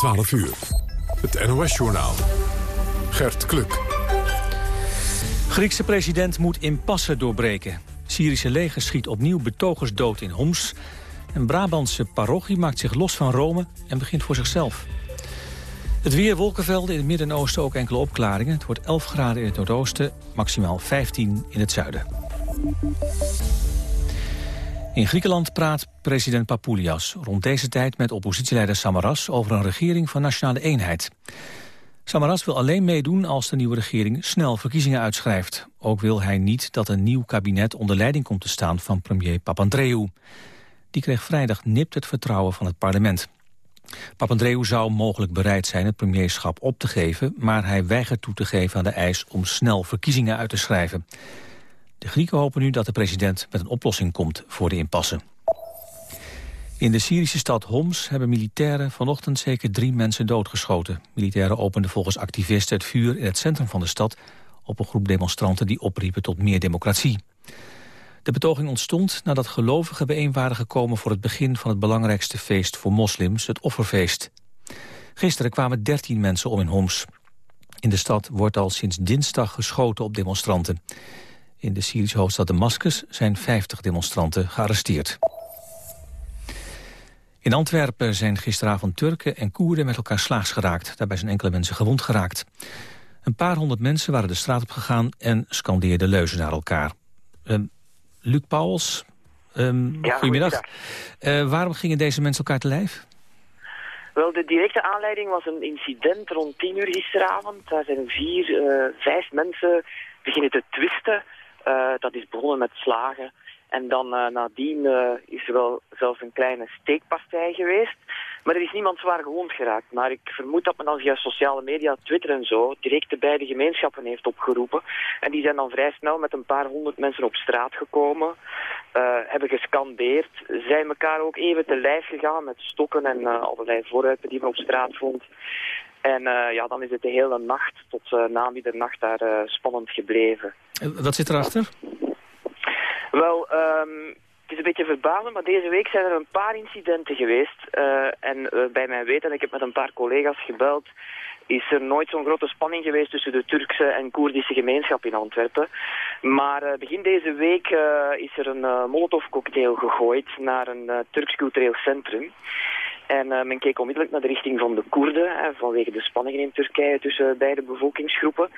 12 uur. Het NOS-journaal. Gert Kluk. Griekse president moet impasse doorbreken. Syrische leger schiet opnieuw betogers dood in Homs. Een Brabantse parochie maakt zich los van Rome en begint voor zichzelf. Het weer wolkenvelden in het midden en oosten ook enkele opklaringen. Het wordt 11 graden in het noordoosten, maximaal 15 in het zuiden. In Griekenland praat president Papoulias rond deze tijd met oppositieleider Samaras over een regering van nationale eenheid. Samaras wil alleen meedoen als de nieuwe regering snel verkiezingen uitschrijft. Ook wil hij niet dat een nieuw kabinet onder leiding komt te staan van premier Papandreou. Die kreeg vrijdag nipt het vertrouwen van het parlement. Papandreou zou mogelijk bereid zijn het premierschap op te geven... maar hij weigert toe te geven aan de eis om snel verkiezingen uit te schrijven. De Grieken hopen nu dat de president met een oplossing komt voor de impasse. In de Syrische stad Homs hebben militairen vanochtend zeker drie mensen doodgeschoten. Militairen openden volgens activisten het vuur in het centrum van de stad... op een groep demonstranten die opriepen tot meer democratie. De betoging ontstond nadat gelovigen bijeen waren gekomen... voor het begin van het belangrijkste feest voor moslims, het offerfeest. Gisteren kwamen 13 mensen om in Homs. In de stad wordt al sinds dinsdag geschoten op demonstranten. In de Syrische hoofdstad Damascus zijn 50 demonstranten gearresteerd. In Antwerpen zijn gisteravond Turken en Koerden met elkaar slaags geraakt. Daarbij zijn enkele mensen gewond geraakt. Een paar honderd mensen waren de straat op gegaan en scandeerden leuzen naar elkaar. Uh, Luc Pauwels, um, ja, goedemiddag. Uh, waarom gingen deze mensen elkaar te lijf? Wel, de directe aanleiding was een incident rond tien uur gisteravond. Daar zijn vier, uh, vijf mensen beginnen te twisten. Uh, dat is begonnen met slagen. En dan uh, nadien uh, is er wel zelfs een kleine steekpartij geweest. Maar er is niemand zwaar gewond geraakt. Maar ik vermoed dat men dan via sociale media, Twitter en zo, direct de beide gemeenschappen heeft opgeroepen. En die zijn dan vrij snel met een paar honderd mensen op straat gekomen. Hebben gescandeerd. Zijn elkaar ook even te lijf gegaan met stokken en allerlei vooruiten die men op straat vond. En uh, ja, dan is het de hele nacht tot uh, na middernacht daar uh, spannend gebleven. Wat zit erachter? Wel, um, het is een beetje verbazend, maar deze week zijn er een paar incidenten geweest. en bij mijn weten, ik heb met een paar collega's gebeld, is er nooit zo'n grote spanning geweest tussen de Turkse en Koerdische gemeenschap in Antwerpen. Maar begin deze week is er een molotovcocktail gegooid naar een Turks cultureel centrum. En uh, men keek onmiddellijk naar de richting van de Koerden, hè, vanwege de spanningen in Turkije tussen beide bevolkingsgroepen.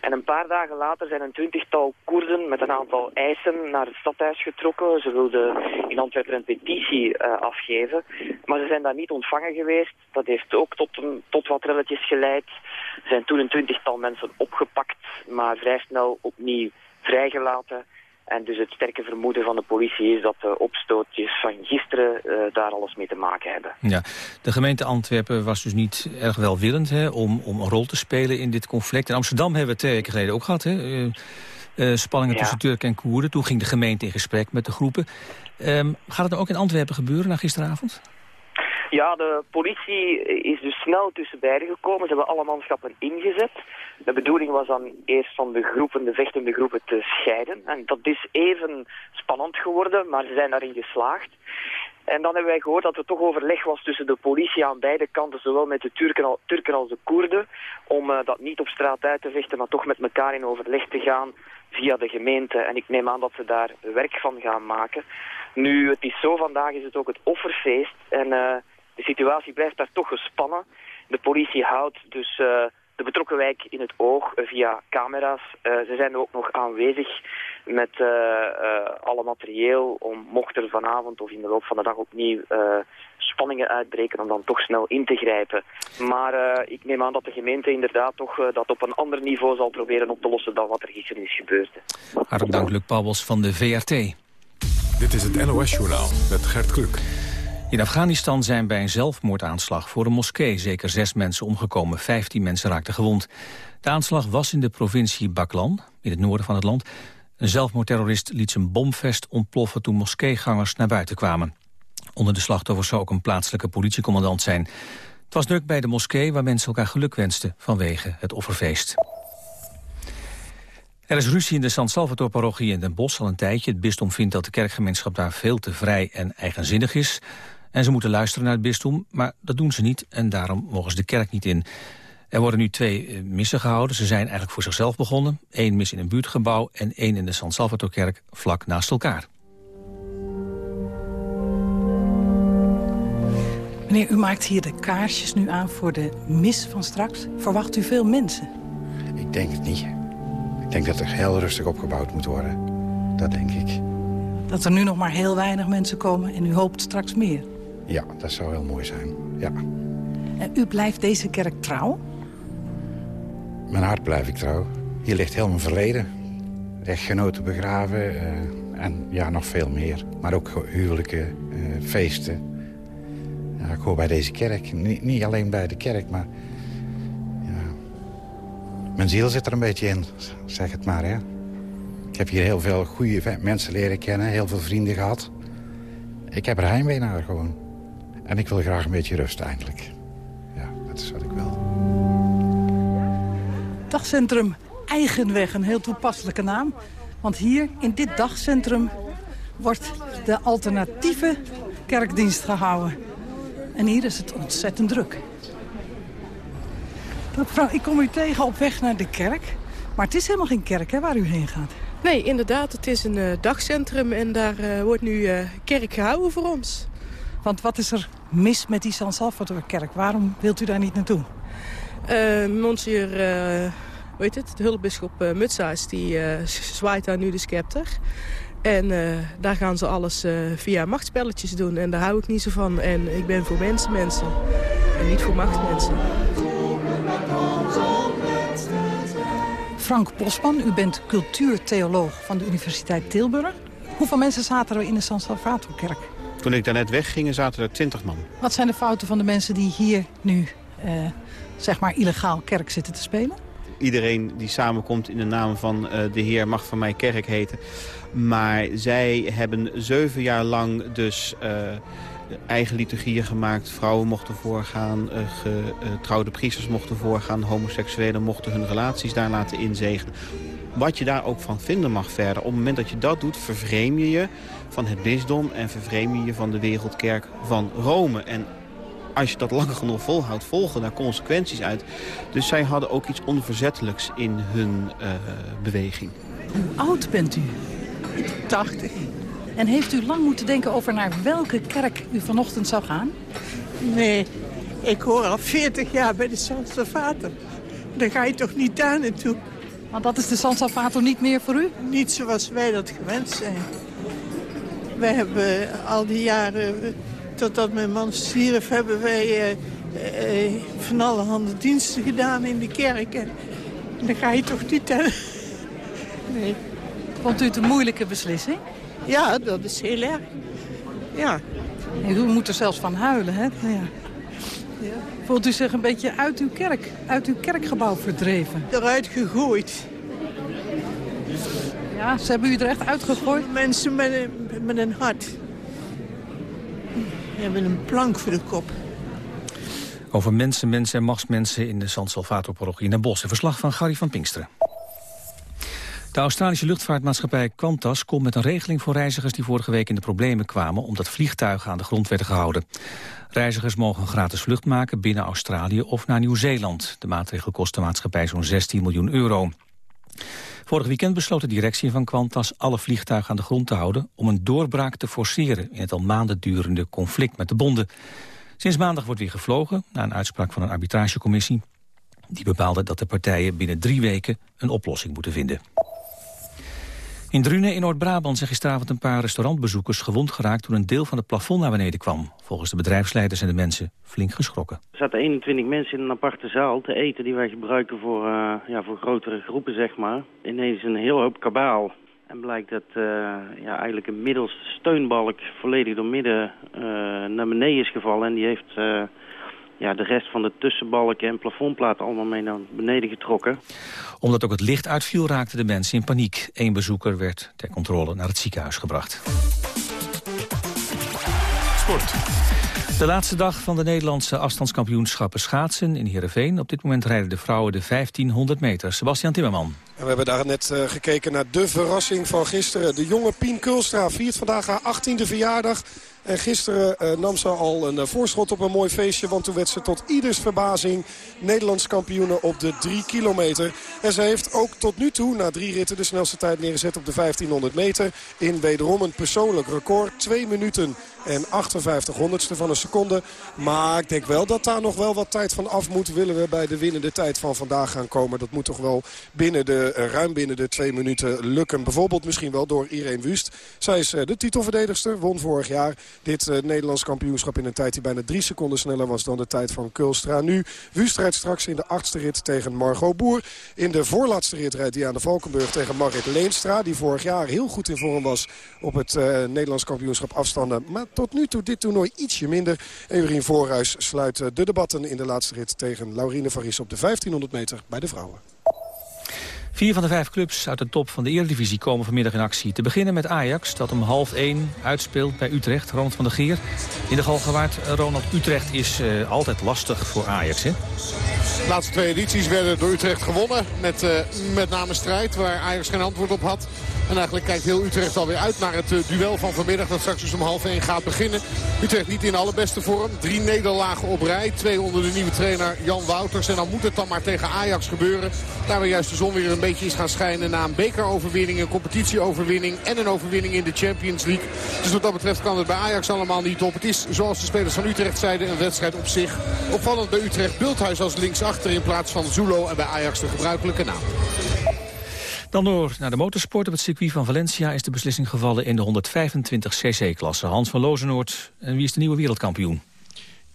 En een paar dagen later zijn een twintigtal Koerden met een aantal eisen naar het stadhuis getrokken. Ze wilden in Antwerpen een petitie uh, afgeven, maar ze zijn daar niet ontvangen geweest. Dat heeft ook tot, een, tot wat relletjes geleid. Er zijn toen een twintigtal mensen opgepakt, maar vrij snel opnieuw vrijgelaten. En dus het sterke vermoeden van de politie is dat de opstootjes van gisteren uh, daar alles mee te maken hebben. Ja, de gemeente Antwerpen was dus niet erg welwillend hè, om, om een rol te spelen in dit conflict. In Amsterdam hebben we twee weken geleden ook gehad. Hè, uh, uh, spanningen ja. tussen Turken en Koerden. Toen ging de gemeente in gesprek met de groepen. Um, gaat het ook in Antwerpen gebeuren na gisteravond? Ja, de politie is dus snel tussen beiden gekomen. Ze hebben alle manschappen ingezet. De bedoeling was dan eerst van de groepen, de vechtende groepen, te scheiden. En dat is even spannend geworden, maar ze zijn daarin geslaagd. En dan hebben wij gehoord dat er toch overleg was tussen de politie aan beide kanten, zowel met de Turken, als de Koerden, om uh, dat niet op straat uit te vechten, maar toch met elkaar in overleg te gaan via de gemeente. En ik neem aan dat ze daar werk van gaan maken. Nu, het is zo, vandaag is het ook het offerfeest. En uh, de situatie blijft daar toch gespannen. De politie houdt dus uh, de betrokken wijk in het oog uh, via camera's. Uh, ze zijn ook nog aanwezig met alle materieel om mocht er vanavond of in de loop van de dag opnieuw spanningen uitbreken om dan toch snel in te grijpen. Maar ik neem aan dat de gemeente inderdaad toch dat op een ander niveau zal proberen op te lossen dan wat er gisteren is gebeurd. Hartelijk dank, Luc Paubels van de VRT. Dit is het NOS-journaal met Gert Kluk. In Afghanistan zijn bij een zelfmoordaanslag voor een moskee zeker zes mensen omgekomen. Vijftien mensen raakten gewond. De aanslag was in de provincie Baklan, in het noorden van het land. Een zelfmoordterrorist liet zijn bomvest ontploffen toen moskeegangers naar buiten kwamen. Onder de slachtoffers zou ook een plaatselijke politiecommandant zijn. Het was druk bij de moskee waar mensen elkaar geluk wensten vanwege het offerfeest. Er is ruzie in de San Salvador-parochie in Den Bosch al een tijdje. Het bisdom vindt dat de kerkgemeenschap daar veel te vrij en eigenzinnig is. En ze moeten luisteren naar het bisdom, maar dat doen ze niet... en daarom mogen ze de kerk niet in. Er worden nu twee eh, missen gehouden. Ze zijn eigenlijk voor zichzelf begonnen. Eén mis in een buurtgebouw en één in de San Salvatorkerk vlak naast elkaar. Meneer, u maakt hier de kaarsjes nu aan voor de mis van straks. Verwacht u veel mensen? Ik denk het niet. Ik denk dat er heel rustig opgebouwd moet worden. Dat denk ik. Dat er nu nog maar heel weinig mensen komen en u hoopt straks meer? Ja, dat zou heel mooi zijn, ja. En u blijft deze kerk trouw? Mijn hart blijf ik trouw. Hier ligt heel mijn verleden. Echtgenoten begraven uh, en ja, nog veel meer. Maar ook huwelijken, uh, feesten. Ja, ik hoor bij deze kerk. Niet, niet alleen bij de kerk, maar... Ja, mijn ziel zit er een beetje in, zeg het maar, hè. Ik heb hier heel veel goede mensen leren kennen, heel veel vrienden gehad. Ik heb er heimwee naar gewoon. En ik wil graag een beetje rust eigenlijk. Ja, dat is wat ik wil. Dagcentrum Eigenweg, een heel toepasselijke naam. Want hier, in dit dagcentrum, wordt de alternatieve kerkdienst gehouden. En hier is het ontzettend druk. Mevrouw, ik kom u tegen op weg naar de kerk. Maar het is helemaal geen kerk hè, waar u heen gaat. Nee, inderdaad. Het is een uh, dagcentrum en daar uh, wordt nu uh, kerk gehouden voor ons. Want wat is er mis met die San Salvador-kerk? Waarom wilt u daar niet naartoe? monsieur, hoe heet het, de hulpbisschop Mutsaas, die zwaait daar nu de scepter. En daar gaan ze alles via machtspelletjes doen. En daar hou ik niet zo van. En ik ben voor mensen mensen. En niet voor machtmensen. Frank Bosman, u bent cultuurtheoloog van de Universiteit Tilburg. Hoeveel mensen zaten er in de San Salvatorkerk? Toen ik daarnet wegging, zaten er twintig man. Wat zijn de fouten van de mensen die hier nu, eh, zeg maar, illegaal kerk zitten te spelen? Iedereen die samenkomt in de naam van uh, de Heer mag van mij kerk heten. Maar zij hebben zeven jaar lang dus... Uh, eigen liturgieën gemaakt. Vrouwen mochten voorgaan, uh, getrouwde priesters mochten voorgaan. Homoseksuelen mochten hun relaties daar laten inzegenen. Wat je daar ook van vinden mag verder. Op het moment dat je dat doet, vervreem je je van het bisdom... en vervreem je je van de wereldkerk van Rome. En als je dat lang genoeg volhoudt, volgen daar consequenties uit. Dus zij hadden ook iets onverzettelijks in hun uh, beweging. Hoe oud bent u? 80. En heeft u lang moeten denken over naar welke kerk u vanochtend zou gaan? Nee, ik hoor al 40 jaar bij de San Salvator. Daar ga je toch niet daar naartoe? Want dat is de San Salvator niet meer voor u? Niet zoals wij dat gewend zijn. Wij hebben al die jaren, totdat mijn man stierf, hebben wij uh, uh, van alle handen diensten gedaan in de kerk. En dan ga je toch niet... Uh, nee. Vond u het een moeilijke beslissing? Ja, dat is heel erg. Ja. En u moet er zelfs van huilen, hè? Ja. Ja. Voelt u zich een beetje uit uw kerk, uit uw kerkgebouw verdreven? Eruit gegooid. Ja, ze hebben u er echt uitgegooid? Mensen met een, met een hart. Die hebben een plank voor de kop. Over mensen, mensen en machtsmensen in de San Salvator-parochie in Den Bosch. Een verslag van Gary van Pinksteren. De Australische luchtvaartmaatschappij Qantas komt met een regeling voor reizigers die vorige week in de problemen kwamen omdat vliegtuigen aan de grond werden gehouden. Reizigers mogen een gratis vlucht maken binnen Australië of naar Nieuw-Zeeland. De maatregel kost de maatschappij zo'n 16 miljoen euro. Vorig weekend besloot de directie van Qantas alle vliegtuigen aan de grond te houden om een doorbraak te forceren in het al maanden durende conflict met de bonden. Sinds maandag wordt weer gevlogen, na een uitspraak van een arbitragecommissie. Die bepaalde dat de partijen binnen drie weken een oplossing moeten vinden. In Drunen in Noord-Brabant zijn gisteravond een paar restaurantbezoekers gewond geraakt toen een deel van het plafond naar beneden kwam. Volgens de bedrijfsleiders zijn de mensen flink geschrokken. Er zaten 21 mensen in een aparte zaal te eten die wij gebruiken voor, uh, ja, voor grotere groepen, zeg maar. Ineens een heel hoop kabaal. En blijkt dat uh, ja, eigenlijk een middelste steunbalk volledig door midden uh, naar beneden is gevallen. En die heeft ja, de rest van de tussenbalken en plafondplaten allemaal mee naar beneden getrokken. Omdat ook het licht uitviel raakten de mensen in paniek. Eén bezoeker werd ter controle naar het ziekenhuis gebracht. Sport. De laatste dag van de Nederlandse afstandskampioenschappen schaatsen in Heerenveen. Op dit moment rijden de vrouwen de 1500 meter. Sebastian Timmerman. En we hebben daar net uh, gekeken naar de verrassing van gisteren. De jonge Pien Kulstra viert vandaag haar 18e verjaardag. En gisteren uh, nam ze al een uh, voorschot op een mooi feestje. Want toen werd ze tot ieders verbazing Nederlands kampioene op de 3 kilometer. En ze heeft ook tot nu toe na drie ritten de snelste tijd neergezet op de 1500 meter. In wederom een persoonlijk record. 2 minuten en 58 honderdste van een seconde. Maar ik denk wel dat daar nog wel wat tijd van af moet. Willen we bij de winnende tijd van vandaag gaan komen. Dat moet toch wel binnen de, uh, ruim binnen de twee minuten lukken. Bijvoorbeeld misschien wel door Irene Wust. Zij is uh, de titelverdedigster. Won vorig jaar dit uh, Nederlands kampioenschap in een tijd die bijna drie seconden sneller was dan de tijd van Kulstra. Nu Wust rijdt straks in de achtste rit tegen Margot Boer. In de voorlaatste rit rijdt Diana Valkenburg tegen Marit Leenstra. Die vorig jaar heel goed in vorm was op het Nederlands kampioenschap afstanden. Maar tot nu toe dit toernooi ietsje minder. Eurien Voorhuis sluit de debatten in de laatste rit tegen Laurine Varis op de 1500 meter bij de vrouwen. Vier van de vijf clubs uit de top van de Eredivisie komen vanmiddag in actie. Te beginnen met Ajax, dat om half één uitspeelt bij Utrecht. Ronald van der Geer in de Galgenwaard. Ronald, Utrecht is uh, altijd lastig voor Ajax, hè? De laatste twee edities werden door Utrecht gewonnen. Met uh, met name strijd waar Ajax geen antwoord op had. En eigenlijk kijkt heel Utrecht alweer uit naar het uh, duel van vanmiddag. Dat straks dus om half 1 gaat beginnen. Utrecht niet in alle beste vorm. Drie nederlagen op rij. Twee onder de nieuwe trainer Jan Wouters. En dan moet het dan maar tegen Ajax gebeuren. Daar waar juist de zon weer een beetje is gaan schijnen. Na een bekeroverwinning, een competitieoverwinning en een overwinning in de Champions League. Dus wat dat betreft kan het bij Ajax allemaal niet op. Het is zoals de spelers van Utrecht zeiden een wedstrijd op zich. Opvallend bij Utrecht Bulthuis als linksachter in plaats van Zulo. En bij Ajax de gebruikelijke naam. Dan door naar de motorsport. Op het circuit van Valencia is de beslissing gevallen in de 125cc-klasse. Hans van Lozenoord. En wie is de nieuwe wereldkampioen?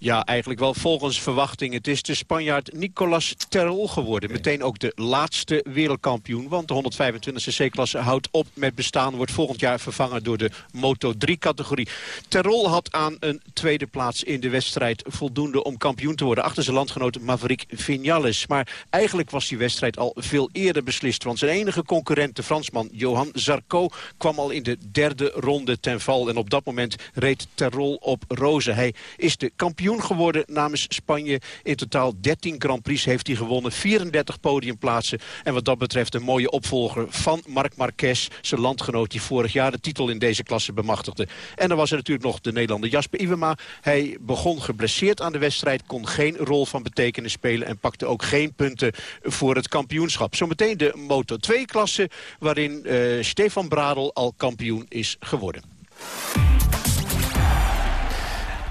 Ja, eigenlijk wel volgens verwachting. Het is de Spanjaard Nicolas Terol geworden. Meteen ook de laatste wereldkampioen. Want de 125cc-klasse houdt op met bestaan. Wordt volgend jaar vervangen door de Moto3-categorie. Terol had aan een tweede plaats in de wedstrijd voldoende om kampioen te worden. Achter zijn landgenoot Maverick Vinales. Maar eigenlijk was die wedstrijd al veel eerder beslist. Want zijn enige concurrent, de Fransman Johan Zarco... kwam al in de derde ronde ten val. En op dat moment reed Terol op rozen. Hij is de kampioen geworden namens Spanje. In totaal 13 Grand Prix heeft hij gewonnen. 34 podiumplaatsen. En wat dat betreft een mooie opvolger van Marc Marquez. Zijn landgenoot die vorig jaar de titel in deze klasse bemachtigde. En dan was er natuurlijk nog de Nederlander Jasper Iwema. Hij begon geblesseerd aan de wedstrijd. Kon geen rol van betekenis spelen. En pakte ook geen punten voor het kampioenschap. Zometeen de Moto 2-klasse. Waarin uh, Stefan Bradel al kampioen is geworden.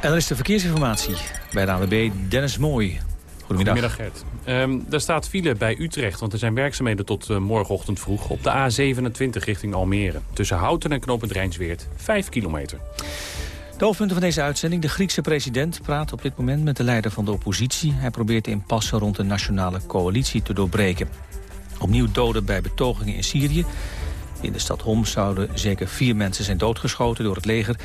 En dan is de verkeersinformatie bij de ANWB Dennis Mooi. Goedemiddag. Goedemiddag Gert. Um, er staat file bij Utrecht, want er zijn werkzaamheden tot uh, morgenochtend vroeg... op de A27 richting Almere. Tussen Houten en Knopend Rijnsweert. 5 kilometer. De hoofdpunten van deze uitzending. De Griekse president praat op dit moment met de leider van de oppositie. Hij probeert de impasse rond de nationale coalitie te doorbreken. Opnieuw doden bij betogingen in Syrië. In de stad Homs zouden zeker vier mensen zijn doodgeschoten door het leger.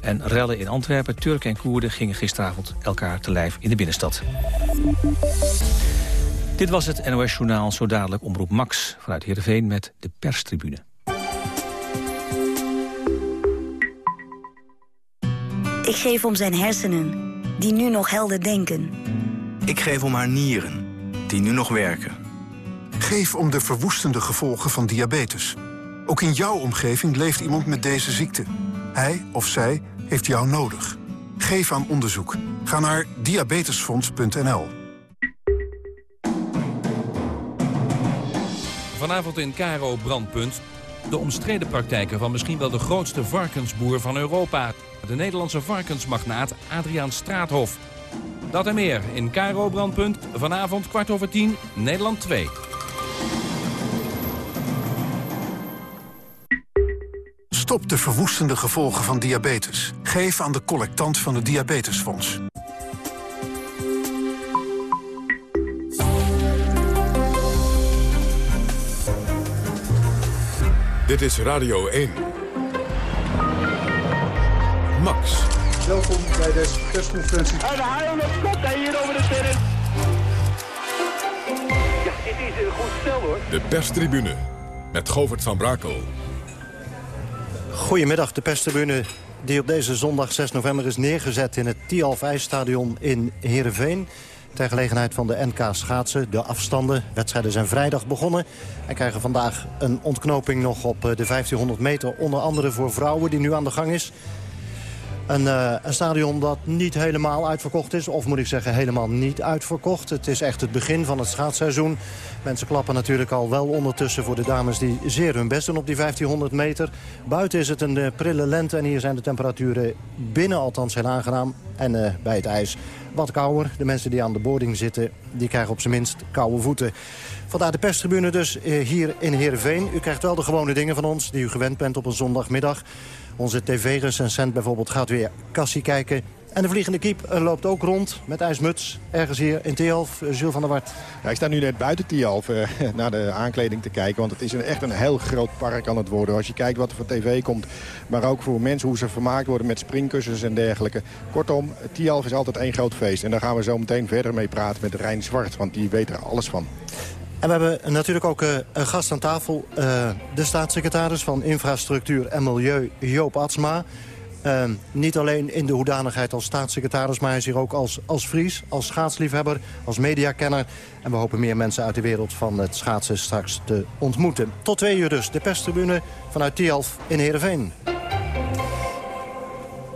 En rellen in Antwerpen, Turken en Koerden gingen gisteravond elkaar te lijf in de binnenstad. Dit was het NOS Journaal, zo dadelijk omroep Max vanuit Heerenveen met de perstribune. Ik geef om zijn hersenen, die nu nog helder denken. Ik geef om haar nieren, die nu nog werken. Geef om de verwoestende gevolgen van diabetes. Ook in jouw omgeving leeft iemand met deze ziekte. Hij of zij heeft jou nodig. Geef aan onderzoek. Ga naar diabetesfonds.nl. Vanavond in Caro Brandpunt. De omstreden praktijken van misschien wel de grootste varkensboer van Europa. De Nederlandse varkensmagnaat Adriaan Straathof. Dat en meer in Caro Brandpunt. Vanavond kwart over tien, Nederland 2. Stop de verwoestende gevolgen van diabetes. Geef aan de collectant van het Diabetesfonds. Dit is Radio 1. Max. Welkom bij deze persconferentie. En de haal op kop hier over de terrein. Ja, dit is een goed stel hoor. De perstribune met Govert van Brakel. Goedemiddag, de perstribune die op deze zondag 6 november is neergezet in het Tialf IJsstadion in Heerenveen. ter gelegenheid van de NK schaatsen. De afstanden, wedstrijden zijn vrijdag begonnen. En krijgen vandaag een ontknoping nog op de 1500 meter. Onder andere voor vrouwen die nu aan de gang is. Een, uh, een, stadion dat niet helemaal uitverkocht is. Of moet ik zeggen helemaal niet uitverkocht. Het is echt het begin van het schaatsseizoen. Mensen klappen natuurlijk al wel ondertussen voor de dames die zeer hun best doen op die 1500 meter. Buiten is het een uh, prille lente en hier zijn de temperaturen binnen althans heel aangenaam. En uh, bij het ijs wat kouder. De mensen die aan de boarding zitten, die krijgen op zijn minst koude voeten. Vandaar de perstribune dus hier in Heerenveen. U krijgt wel de gewone dingen van ons die u gewend bent op een zondagmiddag. Onze tv-recensent bijvoorbeeld gaat weer kassie kijken. En de vliegende kiep loopt ook rond met ijsmuts. Ergens hier in Tialf, Jules van der Wart. Ja, ik sta nu net buiten Tialf uh, naar de aankleding te kijken. Want het is echt een heel groot park aan het worden. Als je kijkt wat er voor tv komt. Maar ook voor mensen hoe ze vermaakt worden met springkussens en dergelijke. Kortom, Tialf is altijd één groot feest. En daar gaan we zo meteen verder mee praten met Rijn Zwart. Want die weet er alles van. En we hebben natuurlijk ook uh, een gast aan tafel. Uh, de staatssecretaris van Infrastructuur en Milieu, Joop Atsma. Uh, niet alleen in de hoedanigheid als staatssecretaris... maar hij is hier ook als, als Fries, als schaatsliefhebber, als mediakenner. En we hopen meer mensen uit de wereld van het schaatsen straks te ontmoeten. Tot twee uur dus, de perstribune vanuit Tialf in Heerenveen.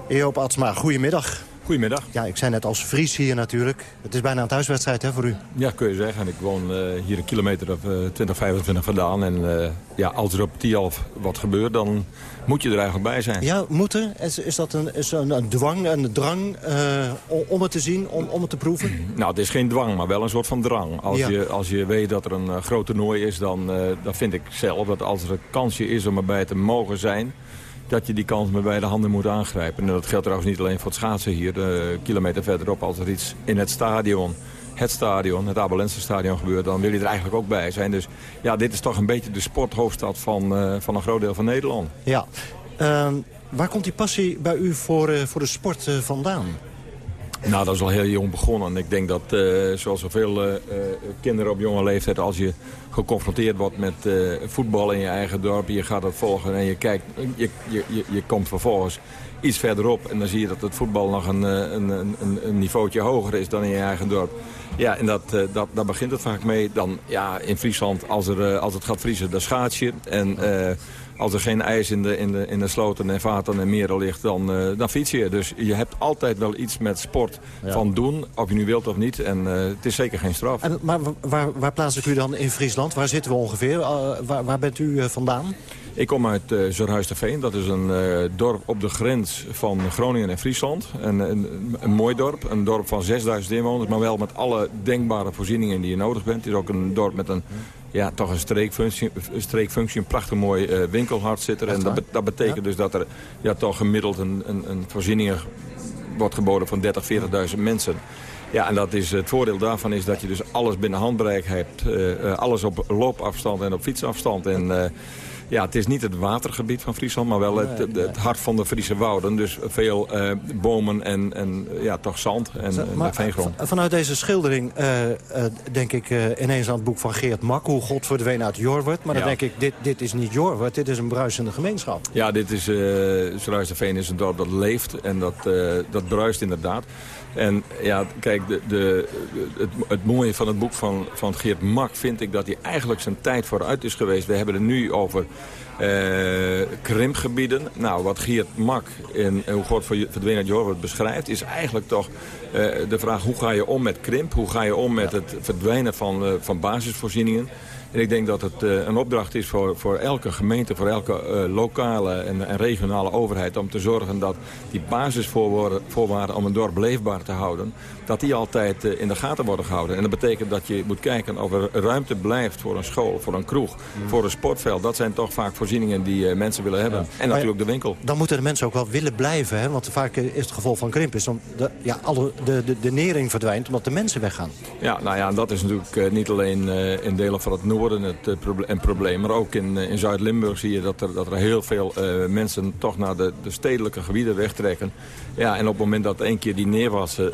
Joop Atsma, goedemiddag. Goedemiddag. Ja, ik zei net als Fries hier natuurlijk. Het is bijna een thuiswedstrijd hè, voor u. Ja, kun je zeggen. Ik woon uh, hier een kilometer of uh, 20, 25 vandaan. En uh, ja, als er op Tialf wat gebeurt, dan moet je er eigenlijk bij zijn. Ja, moeten? Is, is dat een, is een, een dwang, een drang om het te zien, om, om het te proeven? Nou, het is geen dwang, maar wel een soort van drang. Als, ja. je, als je weet dat er een groot toernooi is, dan, dan vind ik zelf dat als er een kansje is om erbij te mogen zijn dat je die kans met beide handen moet aangrijpen. En dat geldt trouwens niet alleen voor het schaatsen hier. De kilometer verderop, als er iets in het stadion, het stadion, het Abelense stadion gebeurt... dan wil je er eigenlijk ook bij zijn. Dus ja, dit is toch een beetje de sporthoofdstad van, uh, van een groot deel van Nederland. Ja. Uh, waar komt die passie bij u voor, uh, voor de sport vandaan? Nou, dat is al heel jong begonnen. Ik denk dat, uh, zoals zoveel uh, kinderen op jonge leeftijd... als je geconfronteerd wordt met voetbal in je eigen dorp... je gaat dat volgen en je kijkt, je, je, je komt vervolgens iets verderop... en dan zie je dat het voetbal nog een, een, een, een niveautje hoger is dan in je eigen dorp. Ja, en dat, dat, daar begint het vaak mee. Dan, ja, in Friesland, als, er, als het gaat vriezen, dan schaats je. En als er geen ijs in de, in de, in de sloten en vaten en meren ligt, dan, uh, dan fiets je. Dus je hebt altijd wel iets met sport ja. van doen, of je nu wilt of niet. En uh, het is zeker geen straf. En, maar waar, waar plaats ik u dan in Friesland? Waar zitten we ongeveer? Uh, waar, waar bent u vandaan? Ik kom uit uh, Zurhuis-de-Veen. Dat is een uh, dorp op de grens van Groningen en Friesland. Een, een, een, mooi dorp. Een dorp van 6000 inwoners. Maar wel met alle denkbare voorzieningen die je nodig bent. Het is ook een dorp met een, ja, toch een streekfunctie. Een, streekfunctie, een prachtig mooi uh, winkelhart zit er. En dat, dat betekent ja? dus dat er ja, toch gemiddeld een, een, een voorziening wordt geboden van 30, 40.000 mensen. Ja, en dat is, het voordeel daarvan is dat je dus alles binnen handbereik hebt. alles op loopafstand en op fietsafstand. En ja, het is niet het watergebied van Friesland, maar wel het, het, het hart van de Friese wouden. Dus veel uh, bomen en, en ja, toch zand en, maar, veengrond. Vanuit deze schildering uh, uh, denk ik ineens aan het boek van Geert Mak... hoe God verdween uit Jorwert. Maar dan ja. denk ik, dit, dit is niet Jorwert, dit is een bruisende gemeenschap. Ja, dit is, uh, Veen is een dorp dat leeft en dat, dat bruist inderdaad. En ja, kijk, de, de, het, het, mooie van het boek van, van Geert Mak vind ik dat hij eigenlijk zijn tijd vooruit is geweest. We hebben het nu over uh, krimpgebieden. Nou, wat Geert Mak in Hoe God verdwenen uit Jorwert beschrijft... is eigenlijk toch uh, de vraag hoe ga je om met krimp? Hoe ga je om met het verdwijnen van, uh, van basisvoorzieningen? En ik denk dat het uh, een opdracht is voor, voor elke gemeente, voor elke uh, lokale en, en, regionale overheid... om te zorgen dat die basisvoorwaarden om een dorp leefbaar te houden... dat die altijd uh, in de gaten worden gehouden. En dat betekent dat je moet kijken of er ruimte blijft voor een school, voor een kroeg... Mm. voor een sportveld. Dat zijn toch vaak voorzieningen die mensen willen hebben. Ja. En natuurlijk de winkel. Dan moeten de mensen ook wel willen blijven. Hè? Want vaak is het gevolg van krimp is om de, ja, alle, de, de, de nering verdwijnt omdat de mensen weggaan. Ja, nou ja, dat is natuurlijk niet alleen in delen van het noorden het uh, proble een probleem. Maar ook in, uh, in Zuid-Limburg zie je dat er, dat er heel veel uh, mensen toch naar de, de, stedelijke gebieden wegtrekken. Ja, en op het moment dat één keer die neerwassen